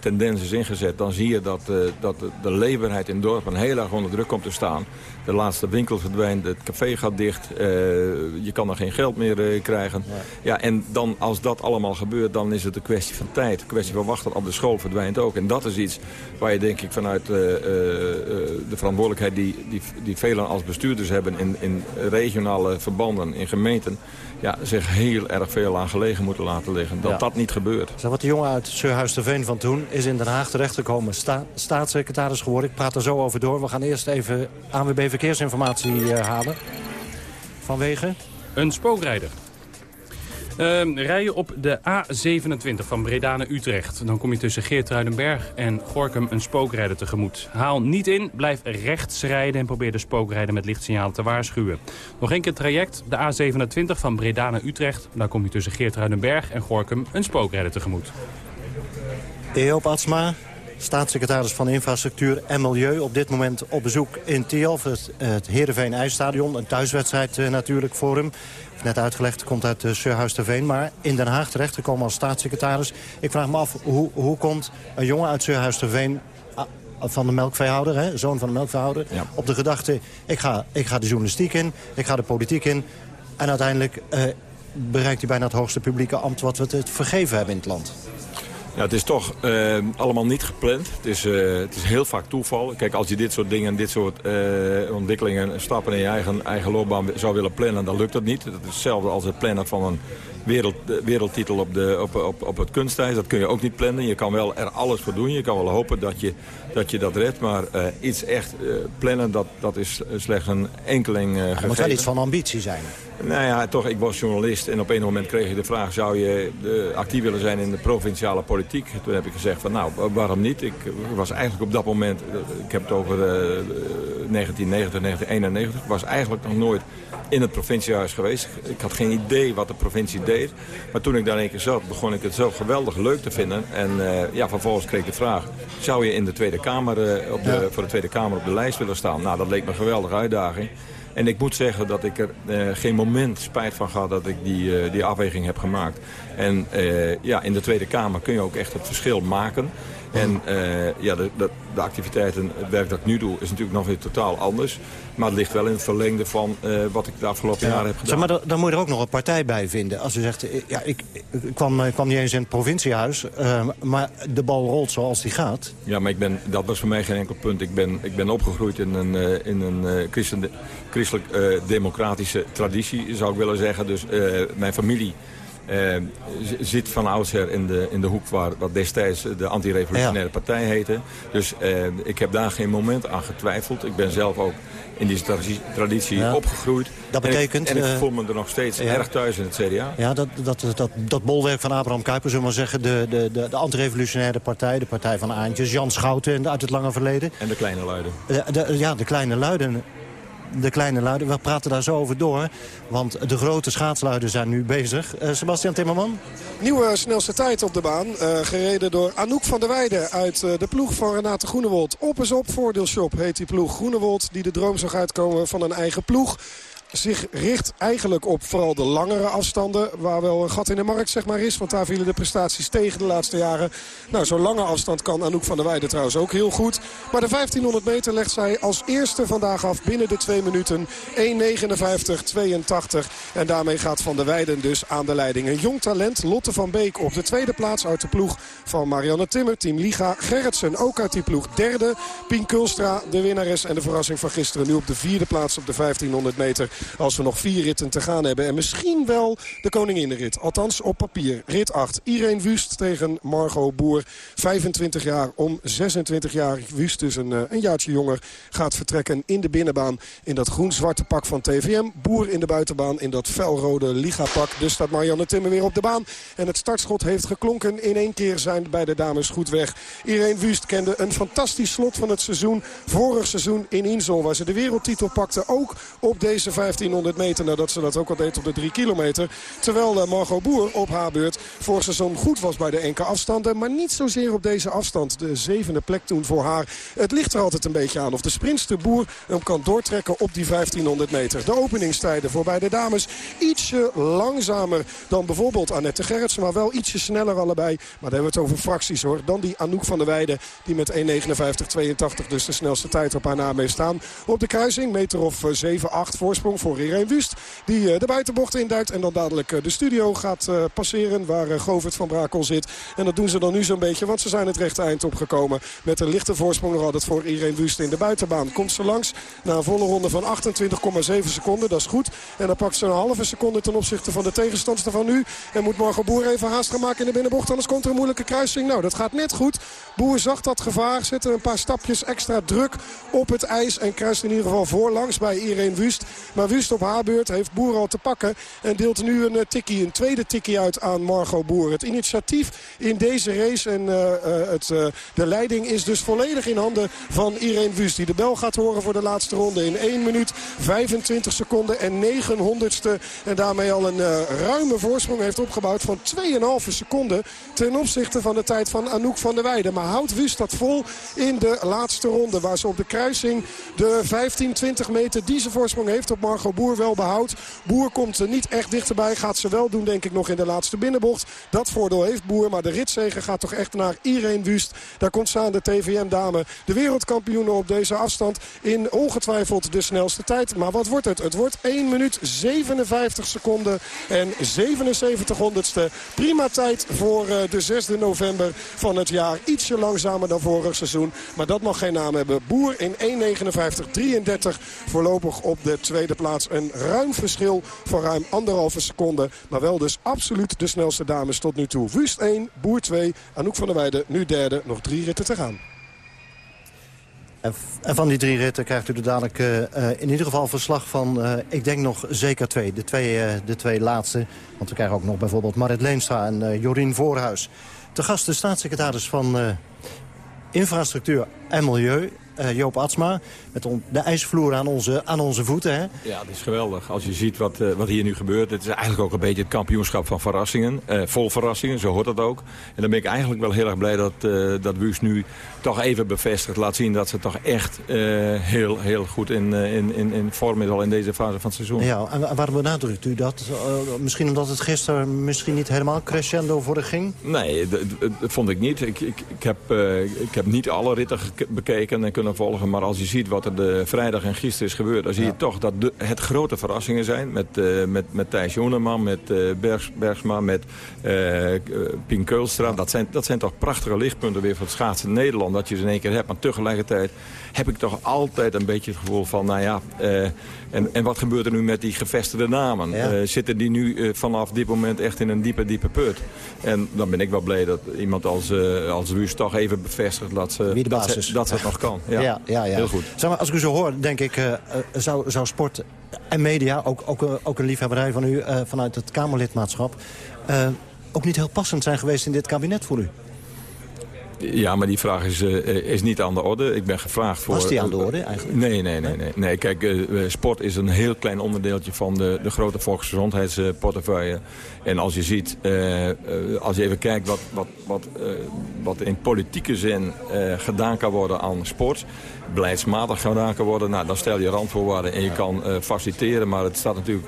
tendens is ingezet... dan zie je dat, dat de leefbaarheid in dorpen heel erg onder druk komt te staan. De laatste winkel verdwijnt, het café gaat dicht. je kan er geen geld meer krijgen. Ja. en dan, als dat allemaal gebeurt, dan is het een kwestie van tijd. Een kwestie van wachten op de school verdwijnt ook. En dat is iets waar je denk ik vanuit de verantwoordelijkheid die, die, die velen als bestuurders hebben in, in regionale verbanden, in gemeenten, ja, zich heel erg veel aan gelegen moeten laten liggen. Dat dat niet gebeurt. Zo, wat de jongen uit Surhuis Veen van toen is in Den Haag terechtgekomen. Sta staatssecretaris geworden. Ik praat er zo over door. We gaan eerst even ANWB Verkeersinformatie uh, halen. Vanwege? Een spookrijder. Uh, rij je op de A27 van Breda naar Utrecht. Dan kom je tussen Geertruidenberg en Gorkum een spookrijder tegemoet. Haal niet in, blijf rechts rijden en probeer de spookrijder met lichtsignalen te waarschuwen. Nog één keer traject, de A27 van Breda naar Utrecht. Dan kom je tussen Geertruidenberg en Gorkum een spookrijder tegemoet. Eop Atsma, staatssecretaris van Infrastructuur en Milieu... op dit moment op bezoek in Tialf, het, het Heerenveen-IJsstadion. Een thuiswedstrijd uh, natuurlijk voor hem net uitgelegd, komt uit uh, Surhuis Veen, maar in Den Haag terecht gekomen als staatssecretaris. Ik vraag me af, hoe, hoe komt een jongen uit Surhuis Veen ah, van de melkveehouder, hè, zoon van de melkveehouder... op de gedachte, ik ga, ik ga de journalistiek in, ik ga de politiek in... en uiteindelijk uh, bereikt hij bijna het hoogste publieke ambt... wat we het vergeven hebben in het land. Ja, het is toch uh, allemaal niet gepland. Het is, uh, het is heel vaak toeval. Kijk, als je dit soort dingen, dit soort uh, ontwikkelingen, stappen in je eigen, eigen loopbaan zou willen plannen, dan lukt dat niet. Dat is hetzelfde als het plannen van een wereld, wereldtitel op, de, op, op, op het kunstijs. Dat kun je ook niet plannen. Je kan wel er alles voor doen. Je kan wel hopen dat je dat, je dat redt. Maar iets echt plannen, dat, dat is slechts een enkeling uh, Het moet wel iets van ambitie zijn. Nou ja, toch, ik was journalist en op een moment kreeg je de vraag... zou je actief willen zijn in de provinciale politiek? Toen heb ik gezegd van nou, waarom niet? Ik was eigenlijk op dat moment, ik heb het over uh, 1990, 1991... was eigenlijk nog nooit in het provinciehuis geweest. Ik had geen idee wat de provincie deed. Maar toen ik daar een keer zat, begon ik het zo geweldig leuk te vinden. En ja, vervolgens kreeg ik de vraag... zou je in de Tweede Kamer, uh, op de, voor de Tweede Kamer op de lijst willen staan? Nou, dat leek me een geweldige uitdaging. En ik moet zeggen dat ik er uh, geen moment spijt van gehad dat ik die, uh, die afweging heb gemaakt. En uh, ja, in de Tweede Kamer kun je ook echt het verschil maken. En ja, de, de, de, activiteiten, het werk dat ik nu doe, is natuurlijk nog weer totaal anders. Maar het ligt wel in het verlengde van wat ik de afgelopen ja. jaren heb gedaan. Zeg maar dan moet je er ook nog een partij bij vinden. Als u zegt, ja, ik, ik, kwam, ik kwam niet eens in het provinciehuis, maar de bal rolt zoals die gaat. Ja, maar ik ben, dat was voor mij geen enkel punt. Ik ben, ik ben opgegroeid in een, in een christen, christelijk-democratische traditie, zou ik willen zeggen. Dus mijn familie uh, zit van oudsher in de, in de hoek waar wat destijds de antirevolutionaire ja. partij heette. Dus ik heb daar geen moment aan getwijfeld. Ik ben zelf ook in die traditie, traditie ja. opgegroeid. Dat betekent... En ik, en ik voel me er nog steeds ja. erg thuis in het CDA. Ja, dat, dat, dat, dat bolwerk van Abraham Kuyper, zullen we maar zeggen... de, de, de, de antirevolutionaire partij, de partij van Aantjes... Jan Schouten uit het lange verleden. En de kleine luiden. De, de, ja, de kleine luiden de kleine luiden. We praten daar zo over door, want de grote schaatsluiden zijn nu bezig. Uh, Sebastian Timmerman? Nieuwe snelste tijd op de baan. Uh, gereden door Anouk van der Weijden uit uh, de ploeg van Renate Groenewold. Op is op, voordeelshop heet die ploeg. Groenewold die de droom zag uitkomen van een eigen ploeg zich richt eigenlijk op vooral de langere afstanden. Waar wel een gat in de markt zeg maar is. Want daar vielen de prestaties tegen de laatste jaren. Nou, zo'n lange afstand kan Anouk van der Weijden trouwens ook heel goed. Maar de 1500 meter legt zij als eerste vandaag af binnen de 2 minuten. 1.59.82. En daarmee gaat Van der Weijden dus aan de leiding. Een jong talent, Lotte van Beek op de tweede plaats uit de ploeg van Marianne Timmer. Team Liga Gerritsen ook uit die ploeg. Derde, Pien Kulstra, de winnares en de verrassing van gisteren. Nu op de vierde plaats op de 1500 meter. Als we nog vier ritten te gaan hebben. En misschien wel de koninginrit. Althans op papier. Rit 8. Irene Wust tegen Margot Boer. 25 jaar om 26 jaar. Wust dus een, een jaartje jonger. Gaat vertrekken in de binnenbaan. In dat groen-zwarte pak van TVM. Boer in de buitenbaan in dat felrode ligapak. Dus staat Marianne Timmer weer op de baan. En het startschot heeft geklonken. In één keer zijn beide dames goed weg. Irene Wust kende een fantastisch slot van het seizoen. Vorig seizoen in Insel. Waar ze de wereldtitel pakte. Ook op deze 1500 meter. Nadat ze dat ook al deed op de 3 kilometer. Terwijl Margot Boer op haar beurt vorig seizoen goed was bij de enkele afstanden. Maar niet zozeer op deze afstand. De zevende plek toen voor haar. Het ligt er altijd een beetje aan of de sprintster Boer hem kan doortrekken op die 1500 meter. De openingstijden voor beide dames ietsje langzamer dan bijvoorbeeld Annette Gerritsen. Maar wel ietsje sneller allebei. Maar dan hebben we het over fracties hoor. Dan die Anouk van der Weijden die met 1.59.82 dus de snelste tijd op haar naam heeft staan. Op de kruising meter of 7, 8 voorsprong voor Irene Wust. Die de buitenbocht induikt en dan dadelijk de studio gaat passeren. Waar Govert van Brakel zit. En dat doen ze dan nu zo'n beetje. Want ze zijn het rechte eind opgekomen. Met een lichte voorsprong nog altijd voor Irene Wust in de buitenbaan. Komt ze langs na een volle ronde van 28,7 seconden. Dat is goed. En dan pakt ze een halve seconde ten opzichte van de tegenstandster van nu. En moet Margot Boer even haast gaan maken in de binnenbocht. Anders komt er een moeilijke kruising. Nou, dat gaat net goed. Boer zag dat gevaar. Zette een paar stapjes extra druk op het ijs. En kruist in ieder geval voorlangs bij Irene Wust. Maar Wust op haar beurt heeft Boer al te pakken. En deelt nu een tikkie, een tweede tikkie uit aan Margot Boer. Het initiatief in deze race en uh, het, uh, de leiding is dus volledig in handen van Irene Wust. Die de bel gaat horen voor de laatste ronde in 1 minuut 25 seconden en 900ste. En daarmee al een ruime voorsprong heeft opgebouwd van 2,5 seconden. Ten opzichte van de tijd van Anouk van der Weijden. Maar houdt Wust dat vol in de laatste ronde. Waar ze op de kruising de 15, 20 meter die ze voorsprong heeft op Margot Boer wel behoudt. Boer komt niet echt dichterbij. Gaat ze wel doen denk ik nog in de laatste binnenbocht. Dat voordeel heeft Boer. Maar de ritzegen gaat toch echt naar Irene Wust. Daar komt ze aan de TVM-dame. De wereldkampioenen op deze afstand in ongetwijfeld de snelste tijd. Maar wat wordt het? Het wordt 1 minuut 57 seconden en 77 honderdste. Prima tijd voor eh, de 6e november van het jaar. Ietsje langzamer dan vorig seizoen. Maar dat mag geen naam hebben. Boer in 1.59.33 voorlopig op de tweede plaats. Een ruim verschil van ruim anderhalve seconde. Maar wel dus absoluut de snelste dames tot nu toe. Wust 1, Boer 2, Anouk van der Weijden nu derde. Nog drie ritten te gaan. En van die drie ritten krijgt u er dadelijk uh, in ieder geval verslag van, uh, ik denk nog zeker twee. De twee, de twee laatste. Want we krijgen ook nog bijvoorbeeld Marit Leenstra en Jorien Voorhuis. Te gast de staatssecretaris van Infrastructuur en Milieu, Joop Atsma. Met de ijsvloer aan onze, aan onze voeten. Hè? Ja, het is geweldig. Als je ziet wat, uh, wat hier nu gebeurt. Het is eigenlijk ook een beetje het kampioenschap van verrassingen. Uh, vol verrassingen, zo hoort dat ook. En dan ben ik eigenlijk wel heel erg blij dat, dat Wuus nu toch even bevestigt. Laat zien dat ze toch echt heel, heel goed in, in, in, in vorm is al in deze fase van het seizoen. Ja, en waarom benadrukt u dat? misschien omdat het gisteren misschien niet helemaal crescendo voor de ging? Nee, dat vond ik niet. Ik, ik, ik, heb, ik heb niet alle ritten bekeken en kunnen volgen. Maar als je ziet wat er de vrijdag en gisteren is gebeurd... dan zie je toch dat de, het grote verrassingen zijn. Met, uh, met, met Thijs Joneman, met uh, Bergs, Bergsma, met uh, Pien Keulstra. Dat zijn, dat zijn toch prachtige lichtpunten weer voor het schaatsen Nederland. Dat je ze in één keer hebt. Maar tegelijkertijd heb ik toch altijd een beetje het gevoel van... nou ja, en, en wat gebeurt er nu met die gevestigde namen? Ja. zitten die nu vanaf dit moment echt in een diepe, diepe put? En dan ben ik wel blij dat iemand als, als Ruus toch even bevestigt... dat ze, dat ze, dat ze het nog kan. Ja, ja, ja, ja. heel goed. Zeg maar, als ik u zo hoor, denk ik, uh, zou, zou sport en media, ook, ook, ook een liefhebberij van u uh, vanuit het Kamerlidmaatschap... ook niet heel passend zijn geweest in dit kabinet voor u? Ja, maar die vraag is, uh, is niet aan de orde. Ik ben gevraagd voor... Was die aan de orde eigenlijk? Nee, nee, nee. nee. nee kijk, uh, sport is een heel klein onderdeeltje van de, de grote volksgezondheidsportefeuille. En als je ziet, uh, als je even kijkt wat, wat, wat, wat in politieke zin gedaan kan worden aan sport... beleidsmatig gedaan kan worden, nou, dan stel je randvoorwaarden en je kan faciliteren. Maar het staat natuurlijk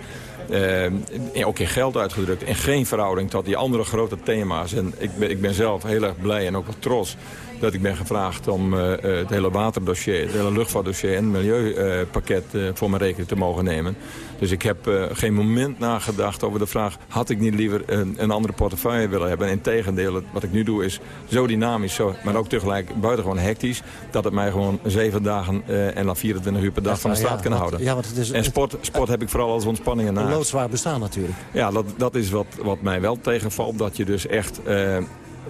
ook in geld uitgedrukt. En geen verhouding tot die andere grote thema's. En ik ben, ik ben zelf heel erg blij en ook wat trots dat ik ben gevraagd om uh, het hele waterdossier, het hele luchtvaartdossier en het milieupakket voor mijn rekening te mogen nemen. Dus ik heb uh, geen moment nagedacht over de vraag, had ik niet liever een, een andere portefeuille willen hebben. Integendeel, wat ik nu doe is zo dynamisch, zo, maar ook tegelijk buitengewoon hectisch, dat het mij gewoon zeven dagen en dan 24 uur per dag van de straat ja, kan houden. Ja, want het is, en sport, sport heb ik vooral als ontspanning en Een loodzwaar bestaan natuurlijk. Ja, dat, dat is wat, wat mij wel tegenvalt, dat je dus echt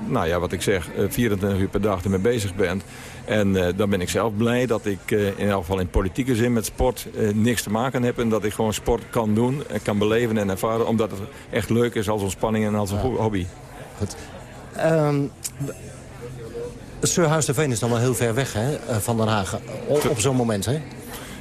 nou ja, wat ik zeg, 24 uur per dag ermee bezig bent. En uh, dan ben ik zelf blij dat ik uh, in elk geval in politieke zin met sport uh, niks te maken heb. En dat ik gewoon sport kan doen, en kan beleven en ervaren. Omdat het echt leuk is als ontspanning en als een ja. hobby. Goed. Um, Veen is dan wel heel ver weg hè, van Den Haag. Op, op zo'n moment, hè?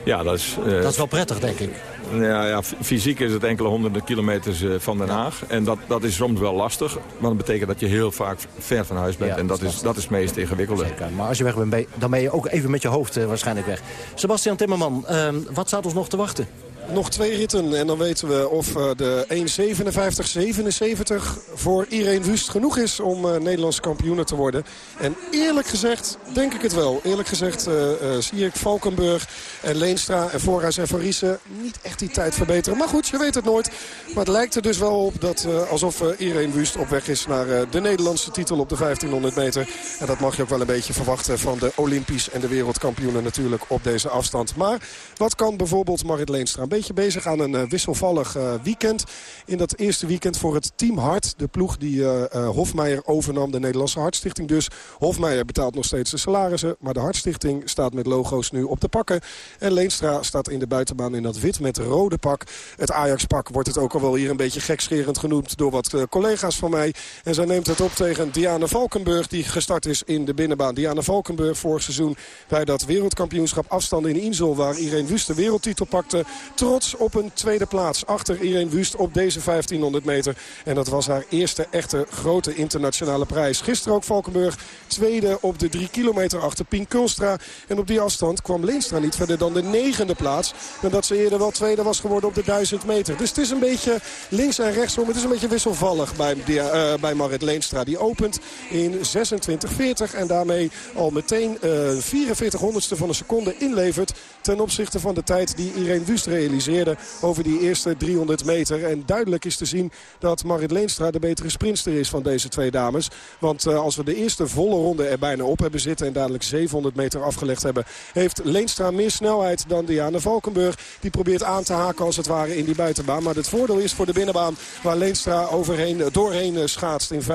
Ja, dat is... dat is wel prettig, denk ik. Ja, ja, fysiek is het enkele honderden kilometers uh, van Den Haag. En dat, dat is soms wel lastig. Want dat betekent dat je heel vaak ver van huis bent. Ja, en dat, is, dat is het meest ingewikkelde. Zeker. Maar als je weg bent, dan ben je ook even met je hoofd uh, waarschijnlijk weg. Sebastian Timmerman, uh, wat staat ons nog te wachten? Nog twee ritten en dan weten we of uh, de 1.57-77 voor Irene Wust genoeg is om uh, Nederlands kampioene te worden. En eerlijk gezegd denk ik het wel. Eerlijk gezegd uh, zie ik Valkenburg en Leenstra en Voorhuis en Van Riesen niet echt die tijd verbeteren. Maar goed, je weet het nooit. Maar het lijkt er dus wel op dat alsof Irene Wust op weg is naar de Nederlandse titel op de 1500 meter. En dat mag je ook wel een beetje verwachten van de Olympisch en de wereldkampioenen natuurlijk op deze afstand. Maar wat kan bijvoorbeeld Marit Leenstra? Een beetje bezig aan een uh, wisselvallig uh, weekend. In dat eerste weekend voor het Team Hart. De ploeg die uh, Hofmeijer overnam, de Nederlandse Hartstichting dus. Hofmeijer betaalt nog steeds de salarissen. Maar de Hartstichting staat met logo's nu op de pakken. En Leenstra staat in de buitenbaan in dat wit met rode pak. Het Ajax-pak wordt het ook al wel hier een beetje gekscherend genoemd... door wat collega's van mij. En zij neemt het op tegen Diana Valkenburg... die gestart is in de binnenbaan. Diana Valkenburg vorig seizoen bij dat wereldkampioenschap afstanden in Insel... waar Irene Wust de wereldtitel pakte. Trots op een tweede plaats achter Irene Wust op deze 1500 meter. En dat was haar eerste echte grote internationale prijs. Gisteren ook Valkenburg tweede op de drie kilometer achter Pien Kulstra. En op die afstand kwam Leenstra niet verder dan de negende plaats. dat ze eerder wel tweede was geworden op de 1000 meter. Dus het is een beetje links en rechtsom. Het is een beetje wisselvallig bij, uh, bij Marit Leenstra. Die opent in 26.40 en daarmee al meteen uh, 44 honderdste van een seconde inlevert... ten opzichte van de tijd die Irene Wust over die eerste 300 meter. En duidelijk is te zien dat Marit Leenstra de betere sprinster is van deze twee dames. Want uh, als we de eerste volle ronde er bijna op hebben zitten... en dadelijk 700 meter afgelegd hebben... heeft Leenstra meer snelheid dan Diana Valkenburg. Die probeert aan te haken als het ware in die buitenbaan. Maar het voordeel is voor de binnenbaan waar Leenstra overheen, doorheen schaatst in 55-64.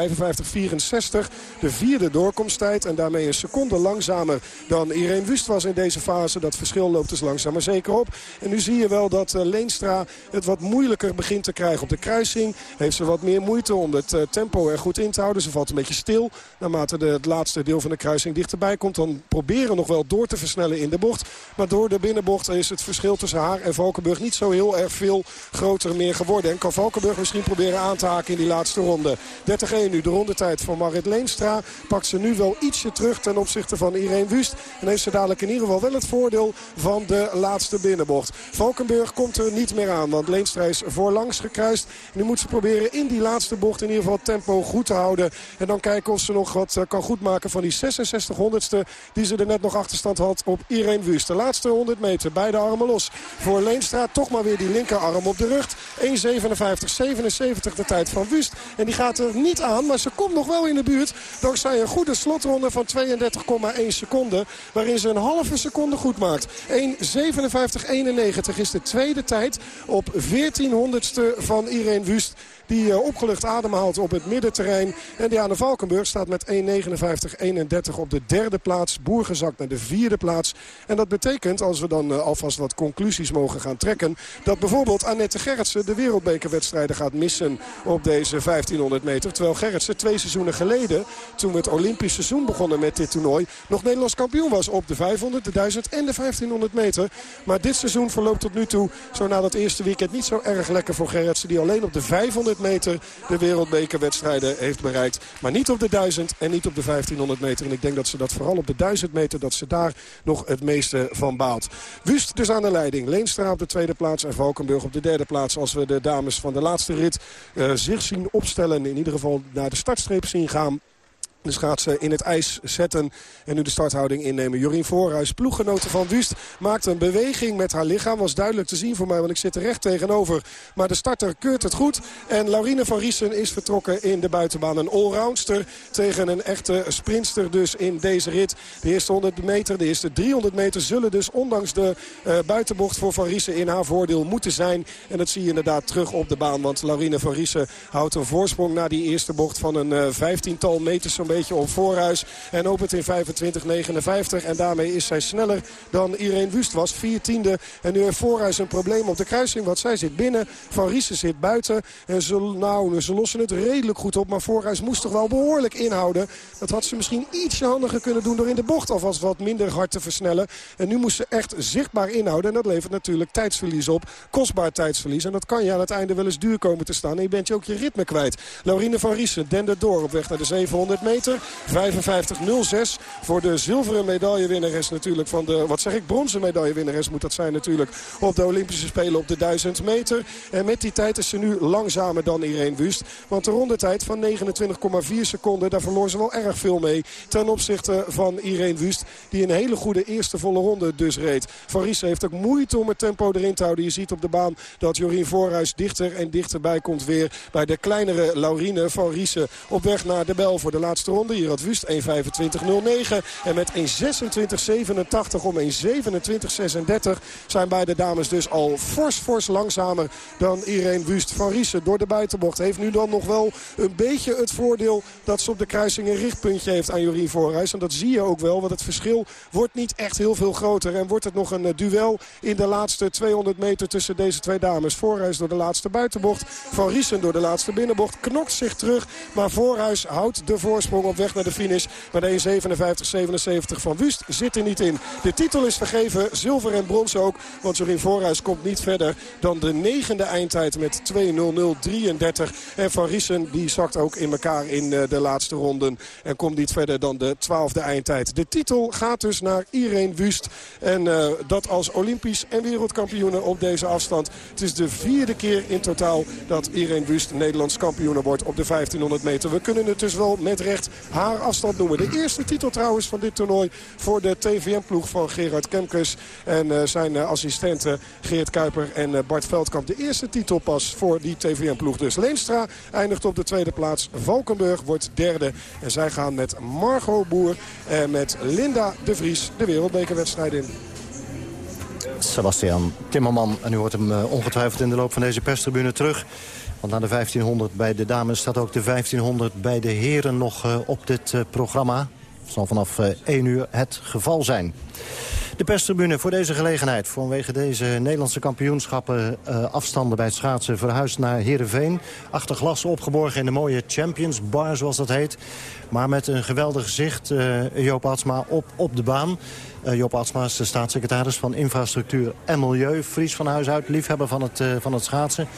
De vierde doorkomsttijd en daarmee een seconde langzamer dan Irene Wust was in deze fase. Dat verschil loopt dus langzaam maar zeker op. En nu zie je wel dat uh, Leenstra het wat moeilijker begint te krijgen op de kruising. Heeft ze wat meer moeite om het uh, tempo er goed in te houden. Ze valt een beetje stil. Naarmate de, het laatste deel van de kruising dichterbij komt. Dan proberen nog wel door te versnellen in de bocht. Maar door de binnenbocht is het verschil tussen haar en Valkenburg niet zo heel erg veel groter meer geworden. En kan Valkenburg misschien proberen aan te haken in die laatste ronde. 30-1 nu de rondetijd van Marit Leenstra. Pakt ze nu wel ietsje terug ten opzichte van Irene Wust. En heeft ze dadelijk in ieder geval wel het voordeel van de laatste binnenbocht. Valkenburg komt er niet meer aan. Want Leenstra is voorlangs gekruist. Nu moet ze proberen in die laatste bocht in ieder geval tempo goed te houden. En dan kijken of ze nog wat eh, kan goedmaken van die 66 honderdste die ze er net nog achterstand had op Irene Wust. De laatste 100 meter, beide armen los. Voor Leenstra toch maar weer die linkerarm op de rug. 1.57, 77 de tijd van Wust. En die gaat er niet aan, maar ze komt nog wel in de buurt. Dankzij een goede slotronde van 32,1 seconden. Waarin ze een halve seconde goed maakt. 1.57.91 is de tweede tijd op 1400ste van Irene Wust die uh, opgelucht ademhaalt op het middenterrein. En Diana Valkenburg staat met 1.59.31 op de derde plaats. Boer gezakt naar de vierde plaats. En dat betekent, als we dan uh, alvast wat conclusies mogen gaan trekken... dat bijvoorbeeld Annette Gerritsen de wereldbekerwedstrijden gaat missen op deze 1500 meter. Terwijl Gerritsen twee seizoenen geleden, toen we het Olympisch seizoen begonnen met dit toernooi... nog Nederlands kampioen was op de 500, de 1000 en de 1500 meter. Maar dit seizoen verloopt tot nu toe, zo na dat eerste weekend, niet zo erg lekker voor Gerritsen... die alleen op de 500 meter de wereldbekerwedstrijden heeft bereikt. Maar niet op de 1000 en niet op de 1500 meter. En ik denk dat ze dat vooral op de 1000 meter, dat ze daar nog het meeste van baalt. Wust dus aan de leiding. Leenstra op de tweede plaats en Valkenburg op de derde plaats. Als we de dames van de laatste rit uh, zich zien opstellen. In ieder geval naar de startstreep zien gaan. Dus gaat ze in het ijs zetten en nu de starthouding innemen. Jorien Voorhuis, ploeggenoten van Wust, maakt een beweging met haar lichaam. Was duidelijk te zien voor mij, want ik zit er recht tegenover. Maar de starter keurt het goed. En Laurine van Riesen is vertrokken in de buitenbaan. Een allroundster tegen een echte sprinster dus in deze rit. De eerste 100 meter, de eerste 300 meter zullen dus ondanks de uh, buitenbocht voor Van Riesen in haar voordeel moeten zijn. En dat zie je inderdaad terug op de baan. Want Laurine van Riesen houdt een voorsprong na die eerste bocht van een uh, vijftiental meters beetje op voorhuis. En opent in 25-59. En daarmee is zij sneller dan Irene Wust was. Vier tiende. En nu heeft voorhuis een probleem op de kruising. Want zij zit binnen. Van Riesen zit buiten. En ze, nou, ze lossen het redelijk goed op. Maar voorhuis moest toch wel behoorlijk inhouden. Dat had ze misschien ietsje handiger kunnen doen door in de bocht alvast wat minder hard te versnellen. En nu moest ze echt zichtbaar inhouden. En dat levert natuurlijk tijdsverlies op. Kostbaar tijdsverlies. En dat kan je aan het einde wel eens duur komen te staan. En je bent je ook je ritme kwijt. Laurine van Riesen dende door op weg naar de 700 meter. Meter. 55.06 voor de zilveren medaillewinnares natuurlijk van de, wat zeg ik, bronzen medaillewinnares moet dat zijn natuurlijk op de Olympische Spelen op de 1000 meter. En met die tijd is ze nu langzamer dan Irene Wust. Want de rondetijd van 29,4 seconden, daar verloor ze wel erg veel mee. Ten opzichte van Irene Wust, die een hele goede eerste volle ronde dus reed. Van Riesen heeft ook moeite om het tempo erin te houden. Je ziet op de baan dat Jorien Voorhuis dichter en dichterbij komt weer bij de kleinere Laurine van Riesen op weg naar de bel voor de laatste ronde. Hier had Wust 1.25.09 en met 1.26.87 om 1.27.36 zijn beide dames dus al fors fors langzamer dan Irene Wust van Riesen door de buitenbocht. Heeft nu dan nog wel een beetje het voordeel dat ze op de kruising een richtpuntje heeft aan Jorien Voorhuis. En dat zie je ook wel, want het verschil wordt niet echt heel veel groter. En wordt het nog een eh, duel in de laatste 200 meter tussen deze twee dames. Voorhuis door de laatste buitenbocht. Van Riesen door de laatste binnenbocht. Knokt zich terug. Maar Voorhuis houdt de voorsprong op weg naar de finish. Maar de 1.57.77 van Wust zit er niet in. De titel is vergeven. Zilver en brons ook. Want Jorien Voorhuis komt niet verder dan de negende eindtijd met 2.00.33. En Van Riesen die zakt ook in elkaar in eh, de laatste ronden. En komt niet verder dan de twaalfde eindtijd. De titel gaat dus naar Irene Wust. En uh, dat als Olympisch en wereldkampioene op deze afstand. Het is de vierde keer in totaal dat Irene Wust Nederlands kampioene wordt op de 1500 meter. We kunnen het dus wel met recht haar afstand noemen. De eerste titel trouwens van dit toernooi voor de TVM-ploeg van Gerard Kemkes. En uh, zijn uh, assistenten Geert Kuiper en uh, Bart Veldkamp. De eerste titel pas voor die TVM-ploeg. Dus Leenstra eindigt op de tweede plaats. Valkenburg wordt derde. En zij gaan met Margot Boer en met Linda de Vries de wereldbekerwedstrijd in. Sebastian Timmerman. En u hoort hem ongetwijfeld in de loop van deze perstribune terug. Want na de 1500 bij de dames staat ook de 1500 bij de heren nog uh, op dit uh, programma. Dat zal vanaf 1 uur het geval zijn. De perstribune voor deze gelegenheid. Vanwege deze Nederlandse kampioenschappen afstanden bij het schaatsen verhuisd naar Heerenveen. Achter glas opgeborgen in de mooie Champions Bar zoals dat heet. Maar met een geweldig gezicht, uh, Joop Atsma, op, op de baan. Uh, Joop Atsma is de staatssecretaris van Infrastructuur en Milieu. Fries van huis uit, liefhebber van het, van het schaatsen.